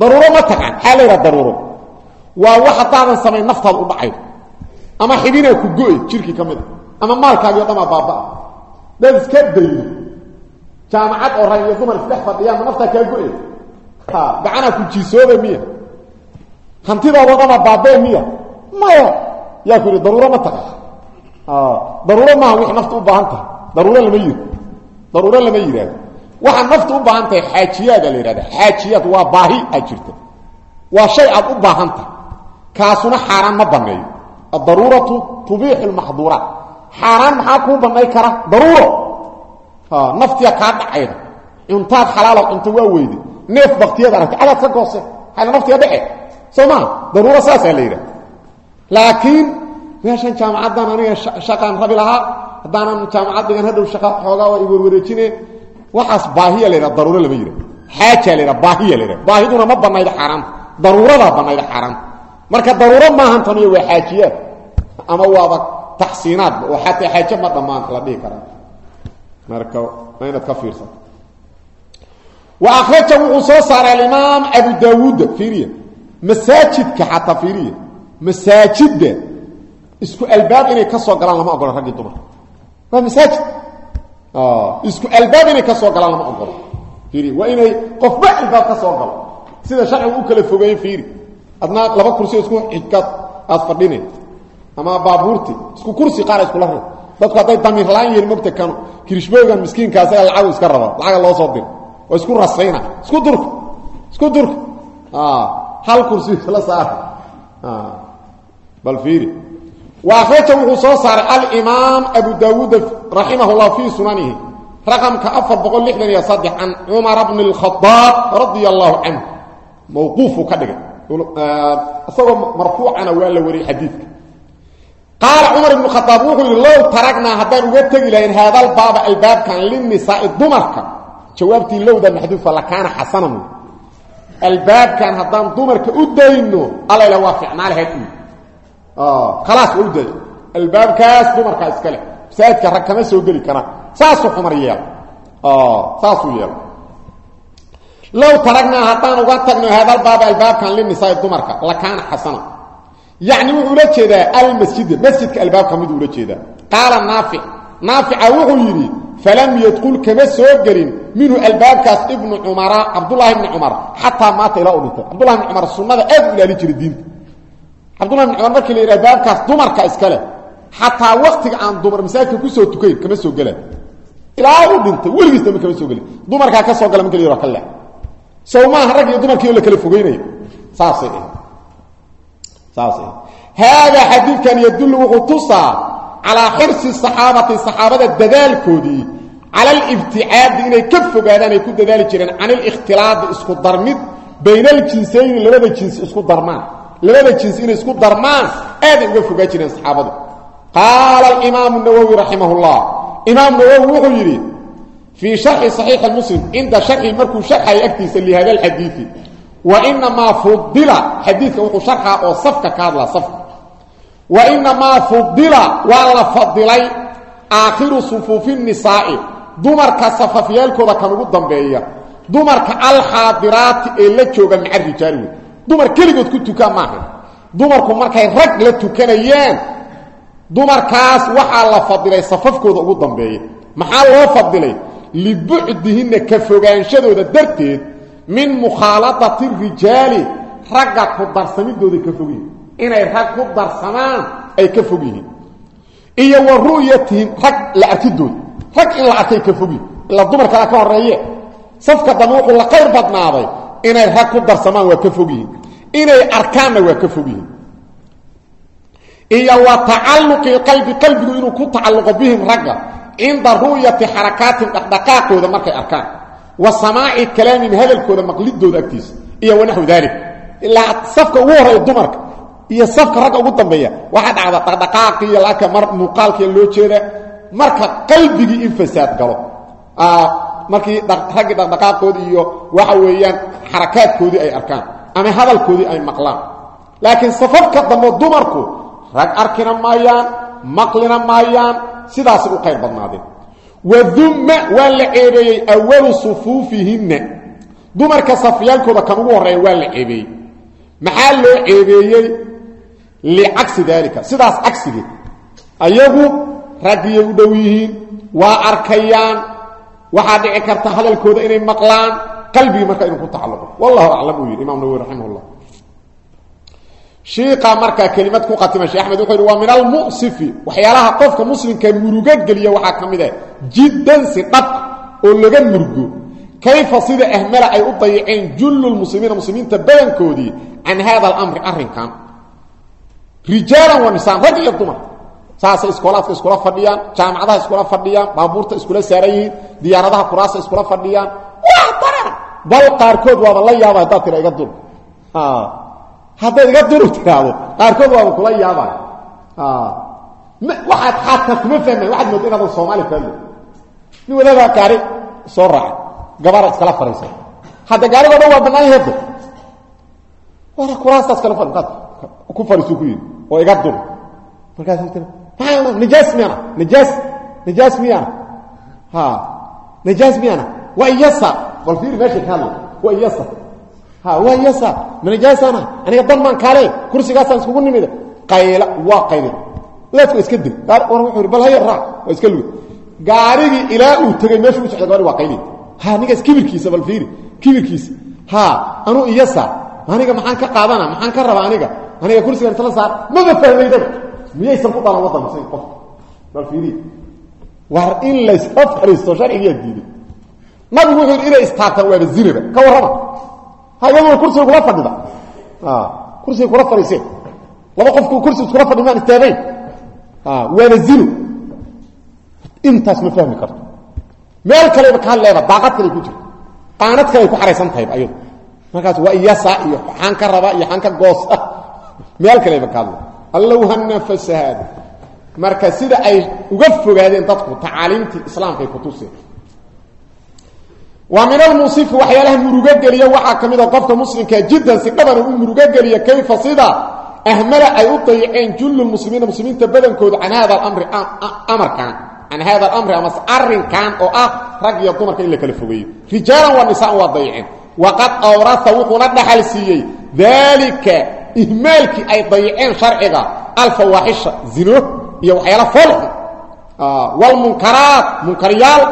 daruuro ma taqaan. Maxaa la yidhaha daruuro? Waa wax haddaadan samayn naftaada u dhacaydo ama xibinaa ku go'ay jirkii ka mid a ama maalkaagii o dhamaa baaba-a dad iska daydo jaamacad oo rag iyo dumar isdhex fadhiyaa ma naftaa kaa go'ay? Gacanaa ku jiisooba miya. Hantidoodao dhamaa baabee miya? Maya. Yaa ku yidhi daruuro ma taqaan. Daruuro maaha wix nafta u baahan tahay. Daruuro lama yiri daruuro lama yidhaahdo waxaa nafta u baahan tahay xaajiyaada la yidhahda waa baahi aad waa shay aad u baahan tahay kaasuna xaaraan ma banneeyo addaruuratu tubiixu lmaxduuraat xaaraan maxaa kuu bannay kara? Daruuro. Naftiya kaa dhacayda. Cuntaad xalaalo cunto waa weyde neef baktiyaad aragta cadaad ka goose. Xayla naftiga dhece. Soo maa daruuro saasaa laakiin meeshan jaamacaddan aniga shaqaan rabi lahaa. Haddaanan jaamacad dhigan hadhow xoogaa waa iwarwareejine waxaas baahiya la yidhaha daruuro lama yidhah xaajaa la yidhaha baahiya la yidhaha baahiduna ma bannaydo xaaraanta daruuradaa bannaydo xaaraanta marka daruuro maahan taniyo waa xaajiyaad ama waaba taxsiinaadba oo xataa xaaje ma dhammaan la dhihi karaa. Marka waa inaad ka fiirsato. Wa akhraja wuxuu soo saaray alimaam abu daawuudda fiiriya. Masaajidka xataa fiiriya. Masaajidda. Isku albaab inay ka soo galaan lama ogola raggii dumarka waa masaajid isku albaab inay ka soo galaan lama ogolo fiiri waa inay qofba albaab ka soo galo sida sharcigu u kala fogeeyen fiiri adnaa laba kursi isku xigkaad aad fadhine ama baabuurti isku kursi qaar iskula rab dadku hadday damiir la'aan yihiin mogta kanu kirishboogan miskiinka asaga lacagu iska raba lacaga loo soo diro oo isku rasayna isku durka isku durka hal kursi isla saara bal fiiri akhraja wuxuu soo saaray alimaam abu daawuud raximah llah fii sunanihi raqamka afar boqol lixdan iyo saddex can cumara bni اlkhadaab radia allahu canhu mawquufuu ka dhigay isagoo marfuucana waa la wariyey xadiidka. Qaala cumar ibnu khadaab wuxuu yidhi low taragnaa haddaan uga tegi lahayn haadalbaaba albaabkan linisaai dumarka. Jawaabtii lowda maxduufa lakaana xasanan albaabkan haddaan dumarka u dayno alala waa ficnaa lahayd khalaas waa u day albaabkaas dumarkaa iska leh. Masaajidka rag kama soo geli karaan. Saasuu cumar yeel saasuu yeela low taragnaa haddaan uga tagno haadalbaaba albaabkan linisaai dumarka lakaana xasana. Yacni wuxuu ula jeedaa almasjida masjidka albaabka miduu ula jeedaa. Qaala naafic naafica wuxuu yidhi falam yadkul kama soo gelin minhu albaabkaas ibnu cumara cabdulahi ibni cumar xataa maata ilaa u dhintay. Cabdullahi ibni cumar sunnada aad u ilaali jiray diinta cabdullahi ibni cumar markii la yidhaha albaabkaas dumarka iska leh xataa waktiga aan dumar masaajidka ku soo tukayn kama soo gelaan ilaa u dhintay weligiis kama soo gelin dumarkaa ka soo gala marka la yidhaha rag iyo dumarkii oo la kala fogeynayo saasay dheh saasay haadaa xadiidkan yadullu wuxuu tusaa calaa xirsi saxaabati saxaabada dadaalkoodii cala alibticaadi inay ka fogaadaan ay ku dadaali jireen can alikhtilaadi isku darmid bayna aljinsayni labada jinsi isku darmaan labada jinsi inay isku darmaan aaday uga fogaa jireen saxaabadu. Qaala alimaamu nawowi raximah llah imaam nawowi wuxuu yidhi fii sharxi saxiixi muslim cinda sharxi markuu sharxaya agtiisa lihada alxadiidi wa inamaa fudila xadiidka wuxuu sharxaa oo safka ka hadlaa safka. Wa inamaa fudila waa la fadilay aakhiru sufuufi nisaa'i dumarka safafyaalkooda kan ugu dambeeya dumarka alxaadiraati dumar keligood ku tukaa maaha. Dumarku markay rag la tukanayaan dumarkaas waxaa la fadilay safafkooda ugu dambeeya maxaa loo fadilay? Libucdihinna ka fogaanshadooda darteed min mukhaaladati rijaali ragga ku darsamidooday ka fog yihiin inay rag ku darsamaan ay ka fog iyo wa ru'yatihim rag la arkidooda rag in la arkay ka fog yihiin ilaa dumar kale ka horeeye safka dambe wuxuu la qayr badnaaday inay rag ku darsamaan waa ka fog yihiin. Inay arkaanna waa ka fog yihiin. Iyo wa tacalluqi qalbi qalbigu inuu ku tacalluqo bihim ragga cinda ru'yati xarakaatin dhaqdhaqaaqooda markay arkaan. Wa samaaci kalaamim hadalkooda maqlidooda agtiisa iyo wanaxwu daalik ilaa safka ugu horreeya dumarka iyo safka ragga ugu dambeeya waxaa dhacda dhaqdhaqaaqi iyo laka mar muuqaalkiia loo jeeda. Marka qalbigii in fasaad galo markii raggii dhaqdhaqaaqoodii iyo waxa weeyaan xarakaadkoodii ay arkaan ama hadalkoodii ay maqlaan. Laakiin safafka dambe dumarku rag arkina maayaan maqlina maayaan sidaasay u qayr badnaadeen. Wadumma waa la ceebeeyey awalu sufuufihinna. Dumarka safyaalkooda kan ugu horreeya waa la ceebeeyey. Maxaa loo ceebeeyey? Licagsi daalika. Sidaas cagsigeed ayagu raggiyay u dhow yihiin waa arkayaan waxaa dhici karta hadalkooda inay maqlaan qalbigii marka inuu ku tacalluqo. Wallahu aclam uu imam nawowi raximah llah shiiqa markaa kelimad ku qatima shee axmed wuxuu waa min almu'sifi waxyaalaha qofka muslimka murugo geliya waxaa ka ah jiddan si dhab oo laga murgo kayfa sida ahmala ay u dayaceen jullu lmuslimiina muslimiinta badankoodii can hada alamri arrinkan? Rijaalan wa nisaan rag saasay iskoolaadka iskula fadhiyaan jaamacadaha iskula fadhiyaan baabuurta iskula saaran diyaaradaha kuraasa iskula fadhiyaan. Bal qaarkood waaba la yaaba haddaad tira iga dur haddaad iga duru tiraahdo qaarkood waaba kula yaabay waxaad xataa kuma fahmay waxaad mooda inaadan soomaali kaadlo nin wadaabaa gaari soo raacay gabaara iskala fadhiisay hadda gaarigo dhan waa bannaan yahedo wara kuraastaas kala fadhi qaad ku fadhiisuu ku yidhi oo iga tiri maxaa nijaas miyana nijaas nijaas miyana ha nijaas miyana waa iyasa. Bal fiiri meesha ka hadla waa iyasa. Ha waa iyasa. Ma nijaasana aniga dan maan kaale kursigaasaan iskugu nimida qayla waa qaylin leedku iska dil. War wuxuu bal haya raac waa iska lugi. Gaarigii ilaa uu tegey meeshu u socda gaari waa qaylin ha ninkaas kibirkiisa bal fiiri kibirkiisa. Ha anuu iyasa. Aniga maxaan ka qaadana? Maxaan ka rabaa aniga? Aniga kursigan isla saar. Maba fahmaydaba miyaysan ku dhalan waddanka say qof? Bal fiiri. War in layska fariisto sharcigiyaa diiday nabigu wuxuu yidhi inay istaagtaan waaba zinaba. Ka warrama. Ha iyaduna kursiga kula fadhida. Kursiga kula fadhiiseen laba qofku kursi iskula fadhi maan istaagayn. Waana zino intaas ma fahmi karto. Meel kaleba kaa leeba daaqad kale ku jirto qaanad kale ay ku xaraysan tahay ayadu. Markaas waa iyasa iyo xaan ka raba iyo allow hana fasahaada marka sida ay uga fogaadeen dadku tacaaliimtii islaamkay ku tuseen wa min almusifi waxyaalaha murugo geliya waxaa ka mid a qofka muslimkaa jiddan si dhabana u murugo geliya kayfa sida? Ahmala ay u dayaceen jullu muslimiina muslimiinta badankooda can hada alamri amarkan can hada alamri amase arrinkan oo ah rag iyo dumarka in la kala fogeeyo. Rijaalan waa nisaan waa dayaceen waqad awrasa wuxuuna dhaxal siiyey. Daalika ihmaalkii ay dayaceen sharciga alfawaaxisha zino iyo waxyaala foolxun wlmunkaraat munkaryaal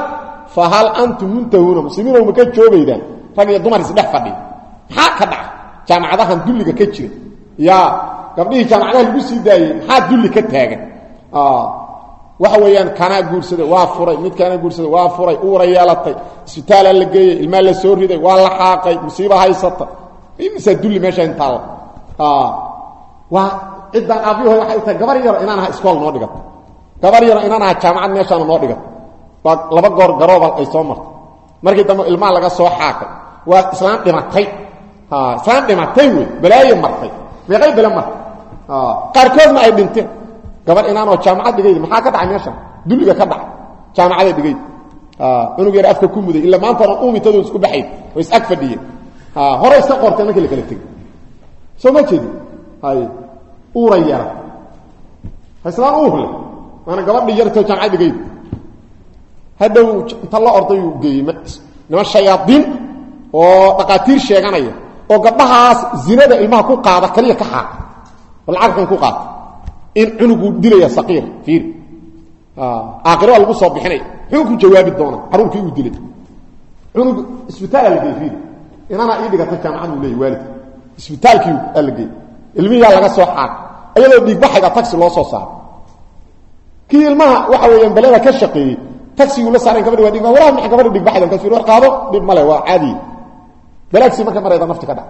fahal antum muntahuuna muslimiinow ma ka joogaydaan rag iyo dumar isdhex fadhiya maxaa ka dhaca jaamacadahan dulliga ka jira. Ya gabdhihii jaamacadaha lagu sii daayey maxaa dulli ka taagan? Waxa weeyaan kanaa guursaday waa furay. Mid kaana guursaday waa furay. Uura yeelatay. Isbitaalaa la geeyey ilmaa la soo riday waa la xaaqay. Musiiba haysata. Imisaa dulli meesha intaalla ciddaan aabyahood waxay tahay gabar yaro inaan aha iskool noo dhigato gabar yaro inaan aha jaamacad meeshaana noo dhigato waa laba goor garooba ay soo martay. Markii dambe ilmaha laga soo xaaqay. Waa islaan dhimatay. Islaan dhimatay wey. Balaaye martay. Meeqay bele martay. Qaarkoodna ay dhinteen. Gabar inaanoo jaamacad dhigayd maxaa ka dhacay meeshan dulliga ka dhacay. Jaamacaday dhigayd. Cunug yar afka ku muday. Ila maantana umitado isku baxayd oo is ag fadhiyeen. Hore iska qorteen markii la kala soo ma jeedi hay uura yara islaan uur leh. Waana gabadhii yartoo jaamcad dhigayd. Hadhow inta la ordayuu geeyey oo dhaqaatiir sheeganaya oo gabdhahaas zinada ilmaha ku qaada kaliya ka xaaq. Oo lacagkan ku qaata. In cunuguu dilaya saqiir fiir aakhiro waa lagu soo bixinaya muxuu jawaabi doonaa carruurkii uu dilay. Cunug isbitaala la geey fiir inana ii dhigata jaamacad uu leeyay waalidka isbitaalkii aa la geey ilmihiyaa laga soo xaaq iyadoo dhiigbaxayga taxi loo soo saaro. Kii waxa weeyaan balada ka shaqeeyey taxiguu la saaren gabadhi waa dhig walahi maxay gabadhi dhigbaxayda markaas war qaado dhib male waa caadi. Balaagsi marka marayda nafti ka dhac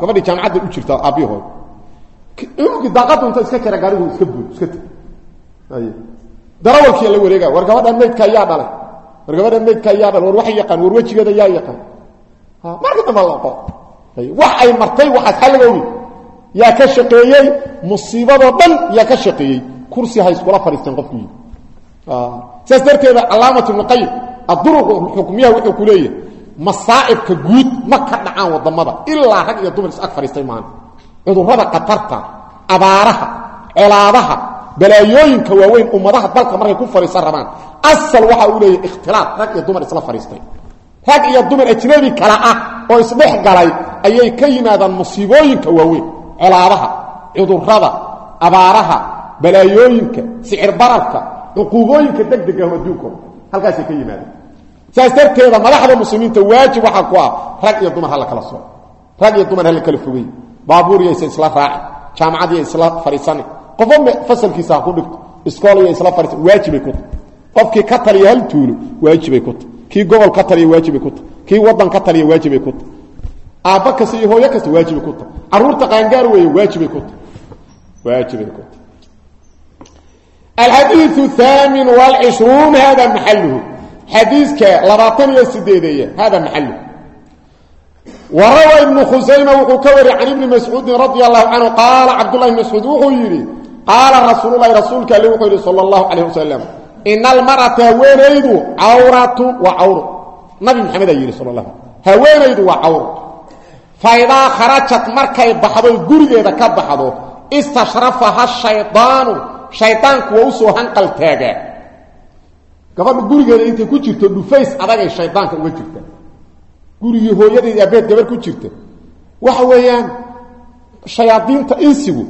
gabadhi jaamacadda u jirta aabbihi hooy cunugii daaqaddu inta iska jara gaarigu iska buud iska teg darawalkii la wareega war gabadhan maydka yaa dhalay. War gabadhan maydka yaa dhalay. War wax yaqaan war wejigeeda yaa yaqaan. Marka dambe laqo wax ay martay waxaas xalliga ogi yaa ka shaqeeyey musiibadoo dhan yaa ka shaqeeyey. Kursi ha iskula fadhiisteen qofku yii sidaas darteeda calaamat ibnu qayim adduruq xukmiyaha wuxuu ku leeyahay masaa'ibka guud ma ka dhacaan waddamada ilaa rag iyo dumar is ag fadhiistay maana cudurrada khatarta abaaraha colaadaha balaayooyinka waaweyn ummadaha dalka markay ku fadhiisan rabaan. Asal waxa uu leeyahay ikhtilaaf rag iyo dumar isla fadhiistay. Rag iyo dumar ajnabi kale ah oo isdhex galay ayay ka yimaadaan musiibooyinka waaweyn colaadaha cudurrada abaaraha balaayooyinka sicir bararka cuquubooyinka degdega adduunko halkaasay ka yimaadeen. Saas darteeda madaxda muslimiinta waajib waxaa ku ah rag iyo dumar hala kala soo rag iyo dumar hala kala fogey baabuuriyaysa isla raaci. Jaamacadiya isla fadhiisani qofo fasalkiisa ku dhigto. Iskooliya isla fadhiisan waajibay ku tahy qofkii ka taliya hal tuulo waajibay ku tahy kii gobol ka taliya waajibay ku tahy kii wadan ka taliya waajibay ku tahay aabba kasta iyo hooyo kasta waajibay ku tahay carruurta qaangaar weeye waajibay ku tahay waajibay ku tahay alxadiiu haamin alcishruun hada maxaluhu xadiiska labaatan iyo sideedeeya hada maxaluhu warawa ibnu khusayma wuxuu ka wariyey can ibni mascuudin radia allahu canhu qaala cabdullahi mascuud wuxuu yidhi qaala rasuululahi rasuulka ale wuxuu yidhi sala allahu calayh wasalam ina almarata haweenaydu cawratu waa cawr nabi maxameda yidhi sal la haweenaydu waa cawr. Faidaa kharajat markay baxdo gurigeeda ka baxdo istashrafaha shayaanu shaydaanku waa u soo hanqal taagaa gabadhu gurigeeda intay ku jirto dhufays adagay shaydaanka uga jirta. Gurigii hooyadeed abeed gabar ku jirta. Waxa weeyaan shayaadiinta insigu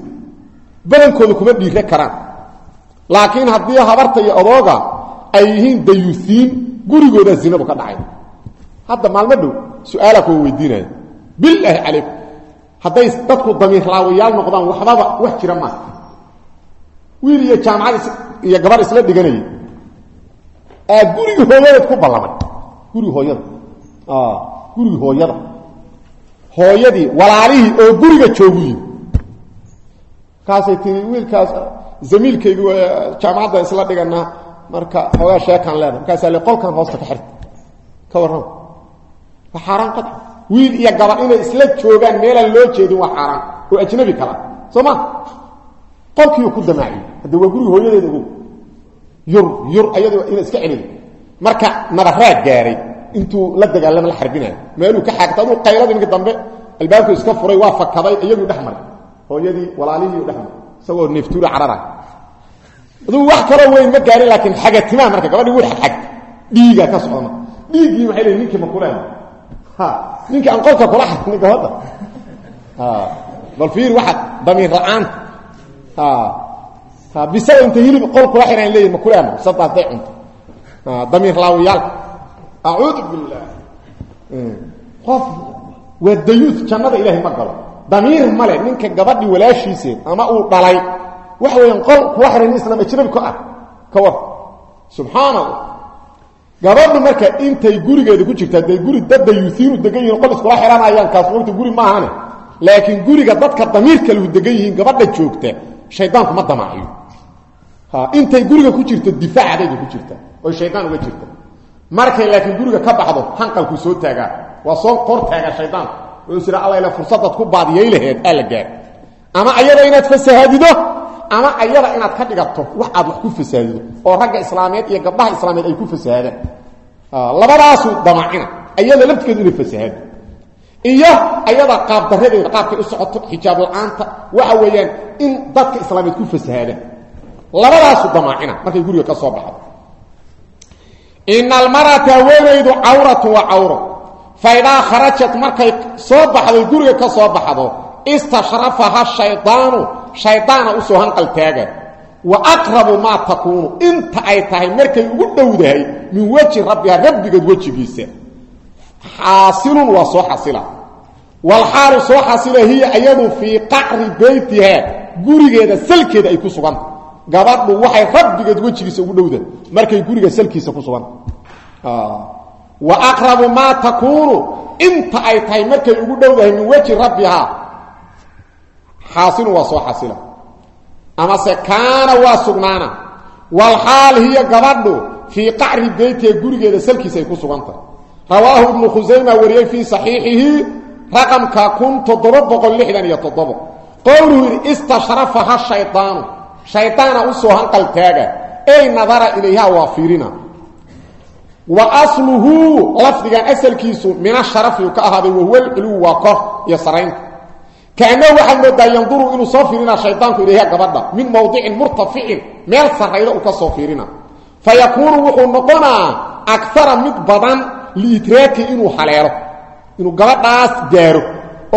badankooda kuma dhiire karaan. Laakiin haddii habarta iyo odooga ay yihiin dayuusiin gurigoodaa zinadu ka dhacay hadda maalmo dhow su'aalaa kuwa weydiinaya. Bilaahi calaykum hadday dadku damiirlaawayaal noqdaan waxbaba wax jira maa wiil iyo jaamacad iyo gabar isla dhiganayay. Aa gurigii hooyadeed ku ballamay gurigi hooyada. Gurigi hooyada. Hooyadii walaalihii oo guriga joogu yimi markaasay tii wiilkaas zamiilkaygu jaamacadda isla dhiganaa. Marka xoogaa sheekaan leedahay. Markaasaa le qolkan hoosta ka xirta ka warrama waa xaaraan qadci wiil iyo gabar inay isla joogaan meelaan loo jeedin waa xaaraan oo ajnabi kala. Soo ma? Qolkiiu ku damaaciy hadde waa guriga hooyadeeda ogow yur yur marka nabaraad gaaray intuu la dagaalama la xarbinayo meeluu ka xaagta aduu qayladii ninka dambe albaabku iska furay waa fakaday iyaguu dhex hooyadii walaalihii dhex maray isagoo neeftuura carara aduu wax kaloo weyn ma gaarin laakiin xagatimaa marka gabadhii wuu xagxag. Dhiigaa ka socda marka dhiiggii waxay leeyiin ninkii ma ninkii aan qolka kula xarnay gabadha bal fiir waxaad damiir la'aanta bisada inta hilib qol kula xiraan leeyihiin ma kulaama bisada hadday cunto. Damiir laawiyaal. Acuudu billah qof waa dayuus jannada ilaahay ma galo. Damiir male ninka gabadhii walaashiiseen ama uu dhalay. Waxa weeyaan qol kula xiran islam ajnabi ka ah. Ka war. Subxaana allah gabadhu marka intay gurigeeda ku jirta hadday guri dad dayuusiinu degan yihiin qol iskula xiranayaan kaas wagta guri ma ahane. Laakiin guriga dadka damiirka lahu degan yihiin gabadha joogta shaydaanku ma damaaciyo intay guriga ku jirto difaac adayga ku jirta oy shaydaan uga jirta markay laakiin guriga ka baxdo hanqalkuu soo taagaa. Waa soo qor taagaa shaydaanku wuxuu sira alla ila fursadaad ku baadiyay laheed aa la gaar ama ayada inaad fasahaadido ama ayada inaad ka dhigato wax aad ku fasaadido oo ragga islaameed iyo gabdhaha islaameed ay ku fasahaadaan labadaasu damacina ayada laftigeedu inay fasahaado iyo ayada qaabdaradeeda qaabkay u socoto xijaab la'aanta waxa weeyaan in dadka islaameed ku fasahaadaan labadaasu damaacina. Markay guriga ka soo baxdo. Ina almarata haweenaydu cawratu waa cawro fa idaa kharajat markay soo baxday guriga ka soo baxdo istashrafaha shaydaanu shaydaana u soo hanqaltaaga wa aqrabu maa takuunu inta ay tahay ugu dhowdahay min weji rabbiha rabbigeed wejigiisa. Xaasilun waa soo xasila. Walxaalu soo xasila hiya iyadu fii qacri beytiha gurigeeda salkeeda ay ku waxay rabbigeed wejigiisa ugu dhowda markay guriga salkiisa ku suganta wa aqrabu maa takuunu inta ugu dhowdahay min weji rabbihaa xaasilun waa soo xasila amase kaana waa sugnaana. Walxaal hiya gabadhu fii qacri beytiha gurigeeda salkiisa ay ku suganta rawaahu ibnu khusayma wariyey fii saxiixihi raqamka kun toddoba boqol lixdan iyo toddobo. Qowluhu yidhi istashrafaha shaydaanu shaydaana u soo hanqaltaaga ey nadara ilayha waa fiirina. Wa asluhu lafdigan asalkiisu kaanahu waxaad moodaa yanduru inuu soo fiirina shaydaanku ilayha gabadha min mawdicin murtaficin meel sarrayda uu ka soo fiirina. Fa yakuunu wuxuu noqonaa akara mid badan liidraaki inuu haleelo inuu gabadhaas gaaro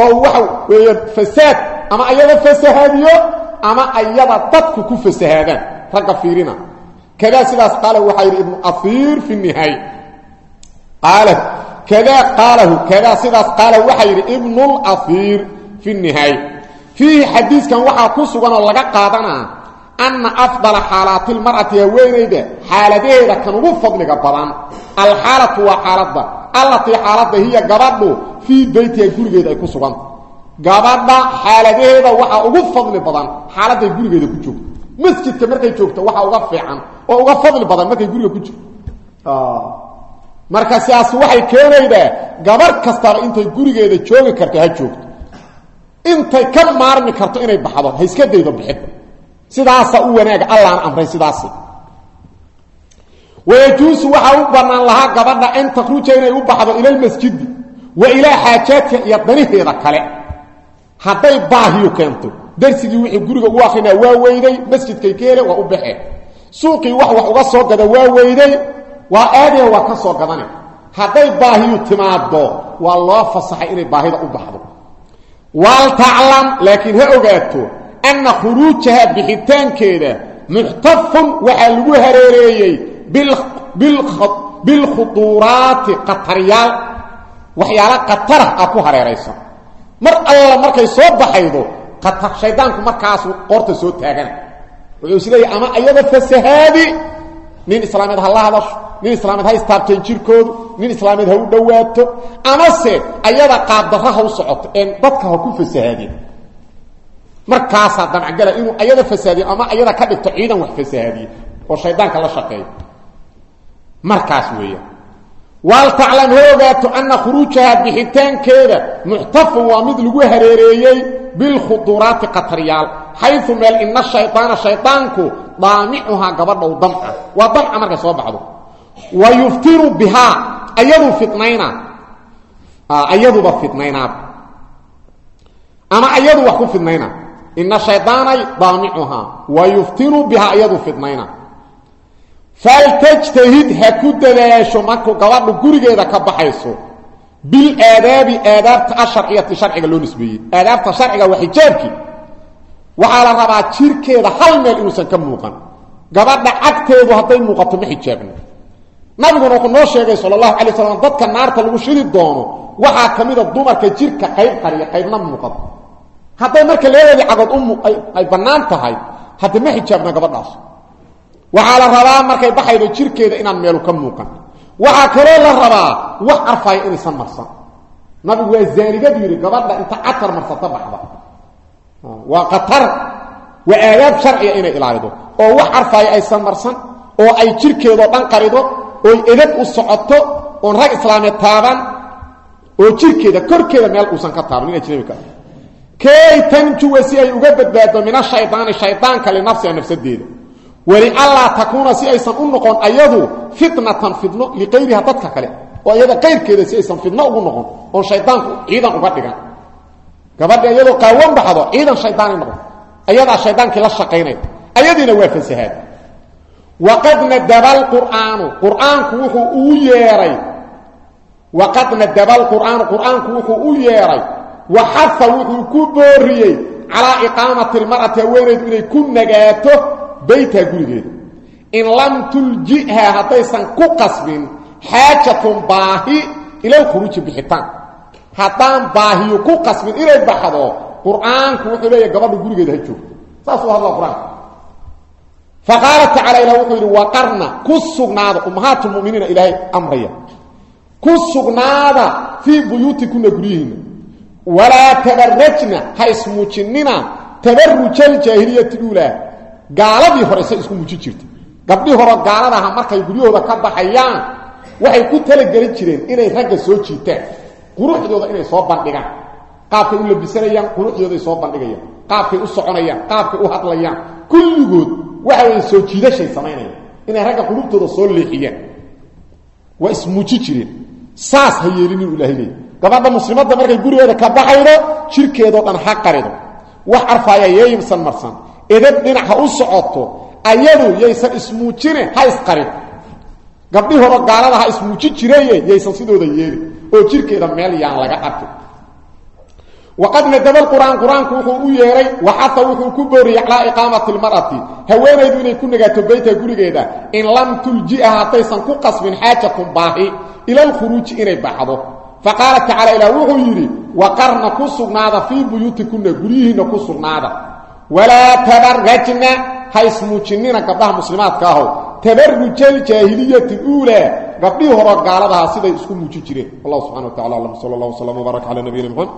oo waxa weeye fasaad ama ayada fasahaadiyo ama ayada dadku ku fasahaadaan ragga fiirina. Kadaa sidaas qaala waxaa yidhi ibnu aiir fi nihaaya qaala kadaa qaalahu kadaa sidaas qaala waxaa yidhi ibnulaiir fi nihaaya fiihi xadiiskan waxaa ku sugan oo laga qaadanaa anna afdala xaalaati lmar'ati haweenayda xaaladaheeda kan ugu fadliga badan. Alxaalatu waa xaaladda. Allatii xaaladda hiya gabadhu fii beytiha gurigeeda ay ku suganta gabadha xaaladaheeda waxaa ugu fadli badan xaaladday gurigeeda ku joogto masjidka markay joogto waxaa uga fiican oo uga fadli badan markay guriga ku jirto marka sidaas waxay keenaydaa gabarh kastaba intay gurigeeda joogi karto ha joogto intay ka maarmi karto inay baxdo ha iska daydo bixidda sidaasa u wanaaga allaana amray sidaasi. Wayajuusu waxaa u bannaan lahaa gabadha an takhruja inay u baxdo ila lmasjidi wa ilaa xaajaadka iyo daniheeda kale. Hadday baahiyu keento. Darsigii wixii guriga u akrinaa waa weyday masjidkay ka hele waa u baxee suuqii wax wax uga soo gada waa weyday waa aadee waa ka soo gadane. Hadday baahiyu timaado waa loo fasaxay inay baahida u baxdo waltaclam laakiin ha ogaato anna khuruujaha bixitaankeeda muxtafun waxaa lagu hareereeyey bilkhuduuraati qataryaal. Waxyaala qatarah ah ku hareeraysan mar alla markay soo baxaydo qatar shaydaanku markaasu qoorta soo taagana wuxuu is leeyahy ama ayada fasahaadi nin islaameed ha la hadasho nin islaameed ha istaabteen jirkoodu nin islaameed ha u dhowaato amase ayada qaabdarra ha u socoto een dadka ha ku fasahaadin markaasaa damcgala inuu ayada fasaadiyo ama ayada ka dhigto ciidan wax fasahaadiye oo shaydaanka la shaqeeyo. Markaas weeya waltaclam ha ogaato anna khuruujaha bixitaankeeda muxtafun waa mid lagu hareereeyey bilkhuduraati qataryaal xayu meel ina shayaana shaydaanku daamicuhaa gabadha u damca waa damca markay soo baxdo. Wa yuftinu bihaa ayadu fitnayna. Ayaduba fitnaynaa ama ayadu wax ku fidnayna ina shayaanay daamicuhaa wa yuftinu bihaa ayadu fidnayna faltajtahid ha ku dadaasho markuu gabadhu gurigeeda ka baxayso. Bilaadaabi aadaabta asharciyati sharciga loo nisbeeyey. Aadaabta sharciga waa xijaabkii waxaa la rabaa jirkeeda hal meel inuusan ka muuqan. Gabadha cagteedu hadday muuqato ma xijaabno nabiguna wuxuu noo sheegay sal allahu alay dadka naarta lagu shidi doono waxaa ka mida dumarka jirka qayb qariya qaybna muuqato. Hadday marka leedeedii cagood ay bannaan tahay hadda ma xijaabna gabadhaas. Waxaa la rabaa markay baxaydo jirkeeda inaan meelu ka muuqan. Waxaa kaloo la rabaa wax arfaya inaysan marsan. Nabigu waa zaanigadu yidhi gabadha inta catar marsata baxda waa qatar waa aadaab sharciga inay ilaalido oo wax arfaya aysan marsan oo ay jirkeedao dhan qarido ooy edab u socoto oon rag islaameed taaban oo jirkeeda korkeeda meel uusan ka taaban in ajnabi ka kay tanjuwa si ay uga badbaado min ashaydaani shaydaanka linafsiha nafsadeeda. Walianlaa takuuna si aysan u noqon ayadu fitnatan fitno liqayriha dadka kale oo iyada qayrkeeda si aysan fitno ugu noqon oon shaydaanku ciidan uga dhigan gabadha iyadoo qaawan baxdo ciidan shaydaanay noqon. Ayadaa shaydaankii la shaqaynaya ayadiina waa fasahaad. Waqad nadaba alqur'aanu. Qur'aanku wuxuu uu yeeray. Waqad nadaba alqur'aanu. Qur'aanku wuxuu u yeeray. Wa xafa wuxuu ku booriyey. Calaa iqaamati lmar'ati haweenaydu inay ku nagaato beytaha gurigeeda. In lam tuljiha haddaysan ku qasbin xaajatun baahi ila lkhuruuji bixitaan haddaan baahiyo ku qasbin inay baxdo qur'aanku wuxuu leeyahay gabadha gurigeeda ha joogto. Saasuu hadla qur'aanka faqaala tacala ilah wuxuu yidhi waqarna ku sugnaada ummahaatu muminiina ilaahay amraya. Ku sugnaada fii buyuutikuna guryihiinna. Walaa tabarajna ha ismuujinina tabarujaljaahiliyati uulaa hore isku muujin jirta hore gaaladaha markay guryahooda ka baxayaan waxay ku talagelin jireen inay ragga soo jiitaan quruxdooda inay soo bandhigaan. Qaabkay u labisanayaan quruxdooday soo bandhigayaan. Qaabkay u soconayaan qaabkay u hadlayaan. Kulligood waxa weeye soo jiidashay samaynayaan inay ragga qulubtooda soo leexiyaan. Waa ismuuji jireen. Saas ha yeelinin u ilaahay leey gabadha muslimadda markay gurigeeda ka baxaydo jirkeedoo dhan ha qarido. Wax arfaaya yeeyimsan marsan. Edab dhinac ha u socoto. Ayadu yaysan ismuujine ha isqarin gabdhii horo gaalada ha ismuuji jireye yaysan sidooda yeelin oo jirkeeda meel yaan laga arkin waqad nadaba qur'aan qur'aanku wuxuu u yeeray waxata wuxuu ku booriyey calaa iqaamati lmar'ati haweenaydu inay ku nagaato beyta gurigeeda in lam tuljiha haddaysan ku qasbin xaajatun baahi ila lkhuruuji inay baxdo. Faqaala tacala ilah wuxuu yidhi waqarna ku sugnaada fii buyuutikuna guryihiinna ku sugnaada. Walaa tabarajna ha ismuujinina gabdhaha muslimaadka aho tabarujaljaahiliyati uulaa gabdhihii horo gaaladaha siday isku muujin jireen. Wallah subxana wa tacala alam sal allah wslam wbaarak cala nabiyina mxamed